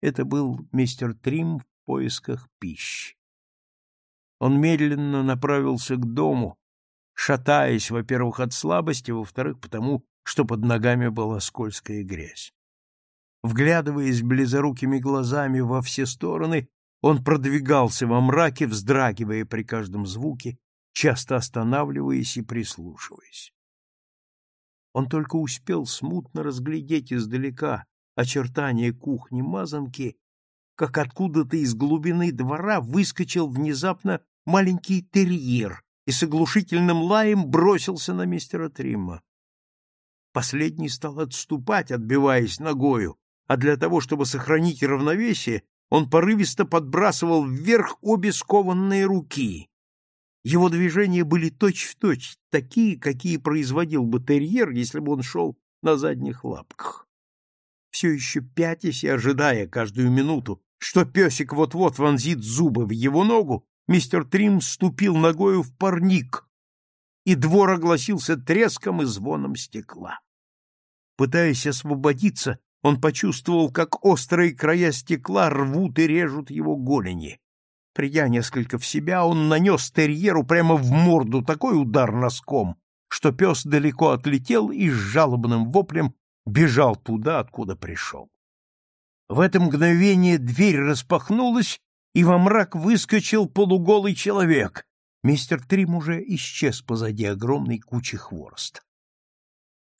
Это был мистер Трим в поисках пищи. Он медленно направился к дому, шатаясь, во-первых, от слабости, во-вторых, потому, что под ногами была скользкая грязь. Вглядываясь близорукими глазами во все стороны, он продвигался во мраке, вздрагивая при каждом звуке, часто останавливаясь и прислушиваясь. Он только успел смутно разглядеть издалека очертания кухни-мазанки, как откуда-то из глубины двора выскочил внезапно маленький терьер и с оглушительным лаем бросился на мистера Тримма. Последний стал отступать, отбиваясь ногою, а для того, чтобы сохранить равновесие, он порывисто подбрасывал вверх обе скованные руки. Его движения были точь-в-точь точь такие, какие производил бы терьер, если бы он шел на задних лапках. Все еще пятясь и ожидая каждую минуту, что песик вот-вот вонзит зубы в его ногу, мистер Трим ступил ногою в парник, и двор огласился треском и звоном стекла. Пытаясь освободиться, он почувствовал, как острые края стекла рвут и режут его голени. Придя несколько в себя, он нанес терьеру прямо в морду такой удар носком, что пес далеко отлетел и с жалобным воплем бежал туда, откуда пришел. В это мгновение дверь распахнулась, и во мрак выскочил полуголый человек. Мистер Трим уже исчез позади огромной кучи хвороста.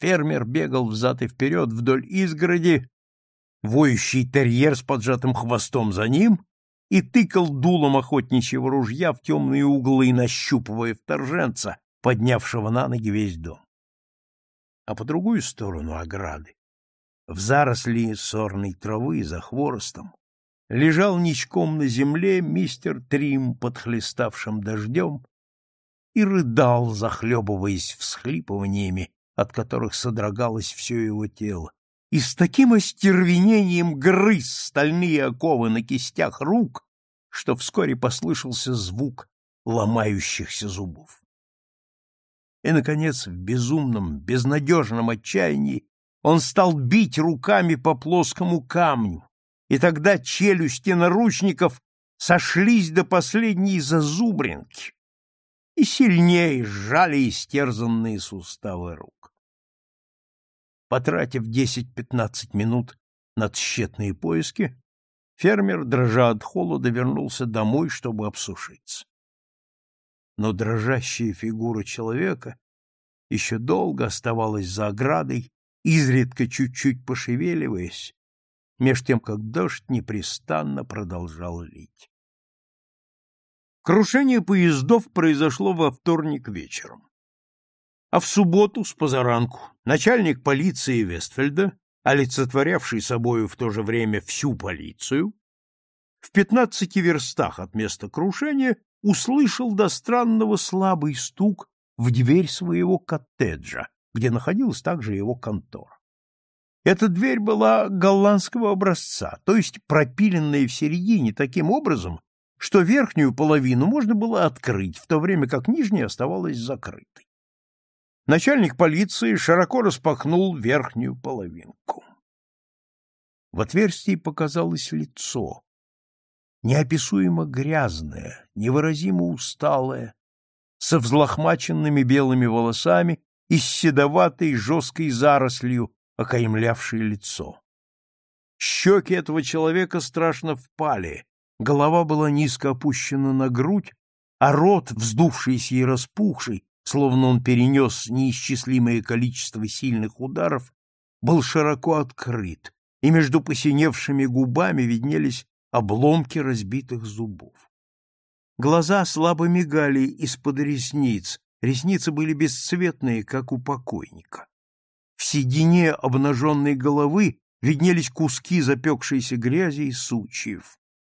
Фермер бегал взад и вперед вдоль изгороди, воющий терьер с поджатым хвостом за ним и тыкал дулом охотничьего ружья в темные углы, нащупывая вторженца, поднявшего на ноги весь дом. А по другую сторону ограды, в заросли сорной травы за хворостом, лежал ничком на земле мистер Трим под хлеставшим дождем и рыдал, захлебываясь всхлипываниями, от которых содрогалось все его тело, и с таким остервенением грыз стальные оковы на кистях рук, что вскоре послышался звук ломающихся зубов. И, наконец, в безумном, безнадежном отчаянии он стал бить руками по плоскому камню, и тогда челюсти наручников сошлись до последней зазубринки и сильнее сжали истерзанные суставы рук. Потратив 10-15 минут на тщетные поиски, фермер, дрожа от холода, вернулся домой, чтобы обсушиться. Но дрожащая фигура человека еще долго оставалась за оградой, изредка чуть-чуть пошевеливаясь, меж тем, как дождь непрестанно продолжал лить. Крушение поездов произошло во вторник вечером. А в субботу с позаранку начальник полиции Вестфельда, олицетворявший собою в то же время всю полицию, в пятнадцати верстах от места крушения услышал до странного слабый стук в дверь своего коттеджа, где находилась также его контора. Эта дверь была голландского образца, то есть пропиленная в середине таким образом, что верхнюю половину можно было открыть, в то время как нижняя оставалась закрытой начальник полиции широко распахнул верхнюю половинку. В отверстии показалось лицо, неописуемо грязное, невыразимо усталое, со взлохмаченными белыми волосами и с седоватой жесткой зарослью, окаймлявшей лицо. Щеки этого человека страшно впали, голова была низко опущена на грудь, а рот, вздувшийся и распухший, словно он перенес неисчислимое количество сильных ударов, был широко открыт, и между посиневшими губами виднелись обломки разбитых зубов. Глаза слабо мигали из-под ресниц, ресницы были бесцветные, как у покойника. В седине обнаженной головы виднелись куски запекшейся грязи и сучьев.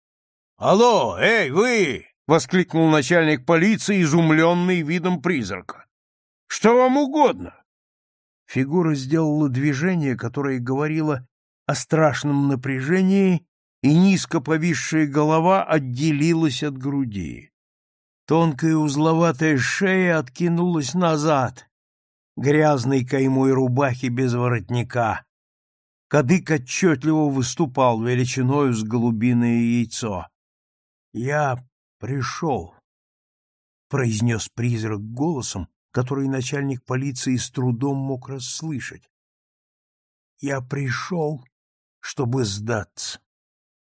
— Алло, эй, вы! — воскликнул начальник полиции, изумленный видом призрака. — Что вам угодно? Фигура сделала движение, которое говорило о страшном напряжении, и низко повисшая голова отделилась от груди. Тонкая узловатая шея откинулась назад, грязной каймой рубахи без воротника. Кадык отчетливо выступал величиною с голубиное яйцо. — Я пришел, — произнес призрак голосом, который начальник полиции с трудом мог расслышать. — Я пришел, чтобы сдаться.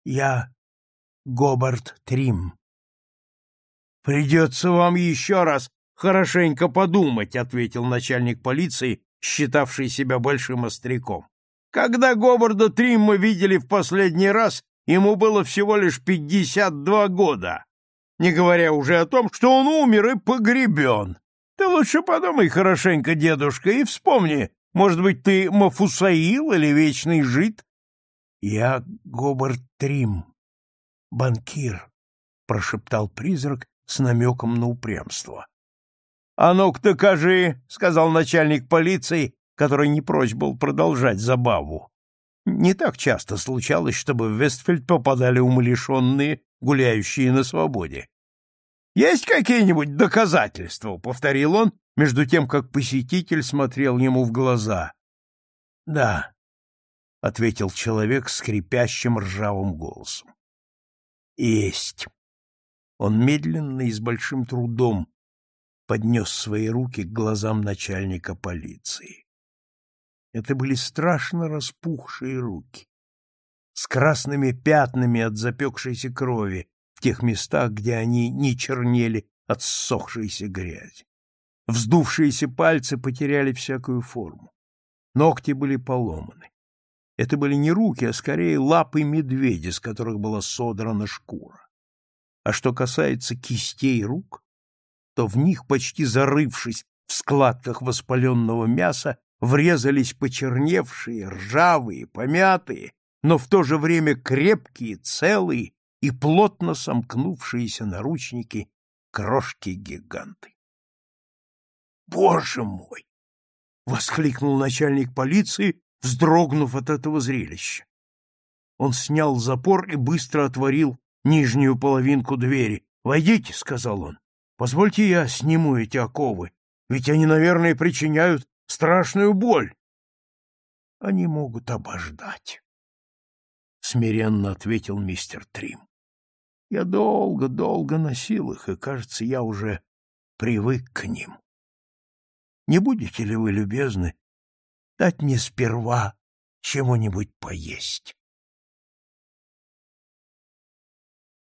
Я Гобарт Трим. — Придется вам еще раз хорошенько подумать, — ответил начальник полиции, считавший себя большим остряком. Когда Гобарда Тримма видели в последний раз, ему было всего лишь пятьдесят два года, не говоря уже о том, что он умер и погребен. Ты лучше подумай хорошенько, дедушка, и вспомни, может быть, ты Мафусаил или Вечный Жид? — Я Гобарт Трим, банкир, — прошептал призрак с намеком на упрямство. — А ну-ка докажи, — сказал начальник полиции, который не прочь был продолжать забаву. Не так часто случалось, чтобы в Вестфельд попадали умалишенные, гуляющие на свободе. «Есть какие-нибудь доказательства?» — повторил он, между тем, как посетитель смотрел ему в глаза. «Да», — ответил человек скрипящим ржавым голосом. «Есть». Он медленно и с большим трудом поднес свои руки к глазам начальника полиции. Это были страшно распухшие руки, с красными пятнами от запекшейся крови в тех местах, где они не чернели от ссохшейся грязи. Вздувшиеся пальцы потеряли всякую форму. Ногти были поломаны. Это были не руки, а скорее лапы медведя, с которых была содрана шкура. А что касается кистей рук, то в них, почти зарывшись в складках воспаленного мяса, врезались почерневшие, ржавые, помятые, но в то же время крепкие, целые и плотно сомкнувшиеся наручники крошки-гиганты. «Боже мой!» — воскликнул начальник полиции, вздрогнув от этого зрелища. Он снял запор и быстро отворил нижнюю половинку двери. «Войдите», — сказал он. «Позвольте я сниму эти оковы, ведь они, наверное, причиняют страшную боль. — Они могут обождать, — смиренно ответил мистер Трим. — Я долго-долго носил их, и, кажется, я уже привык к ним. Не будете ли вы любезны дать мне сперва чего-нибудь поесть?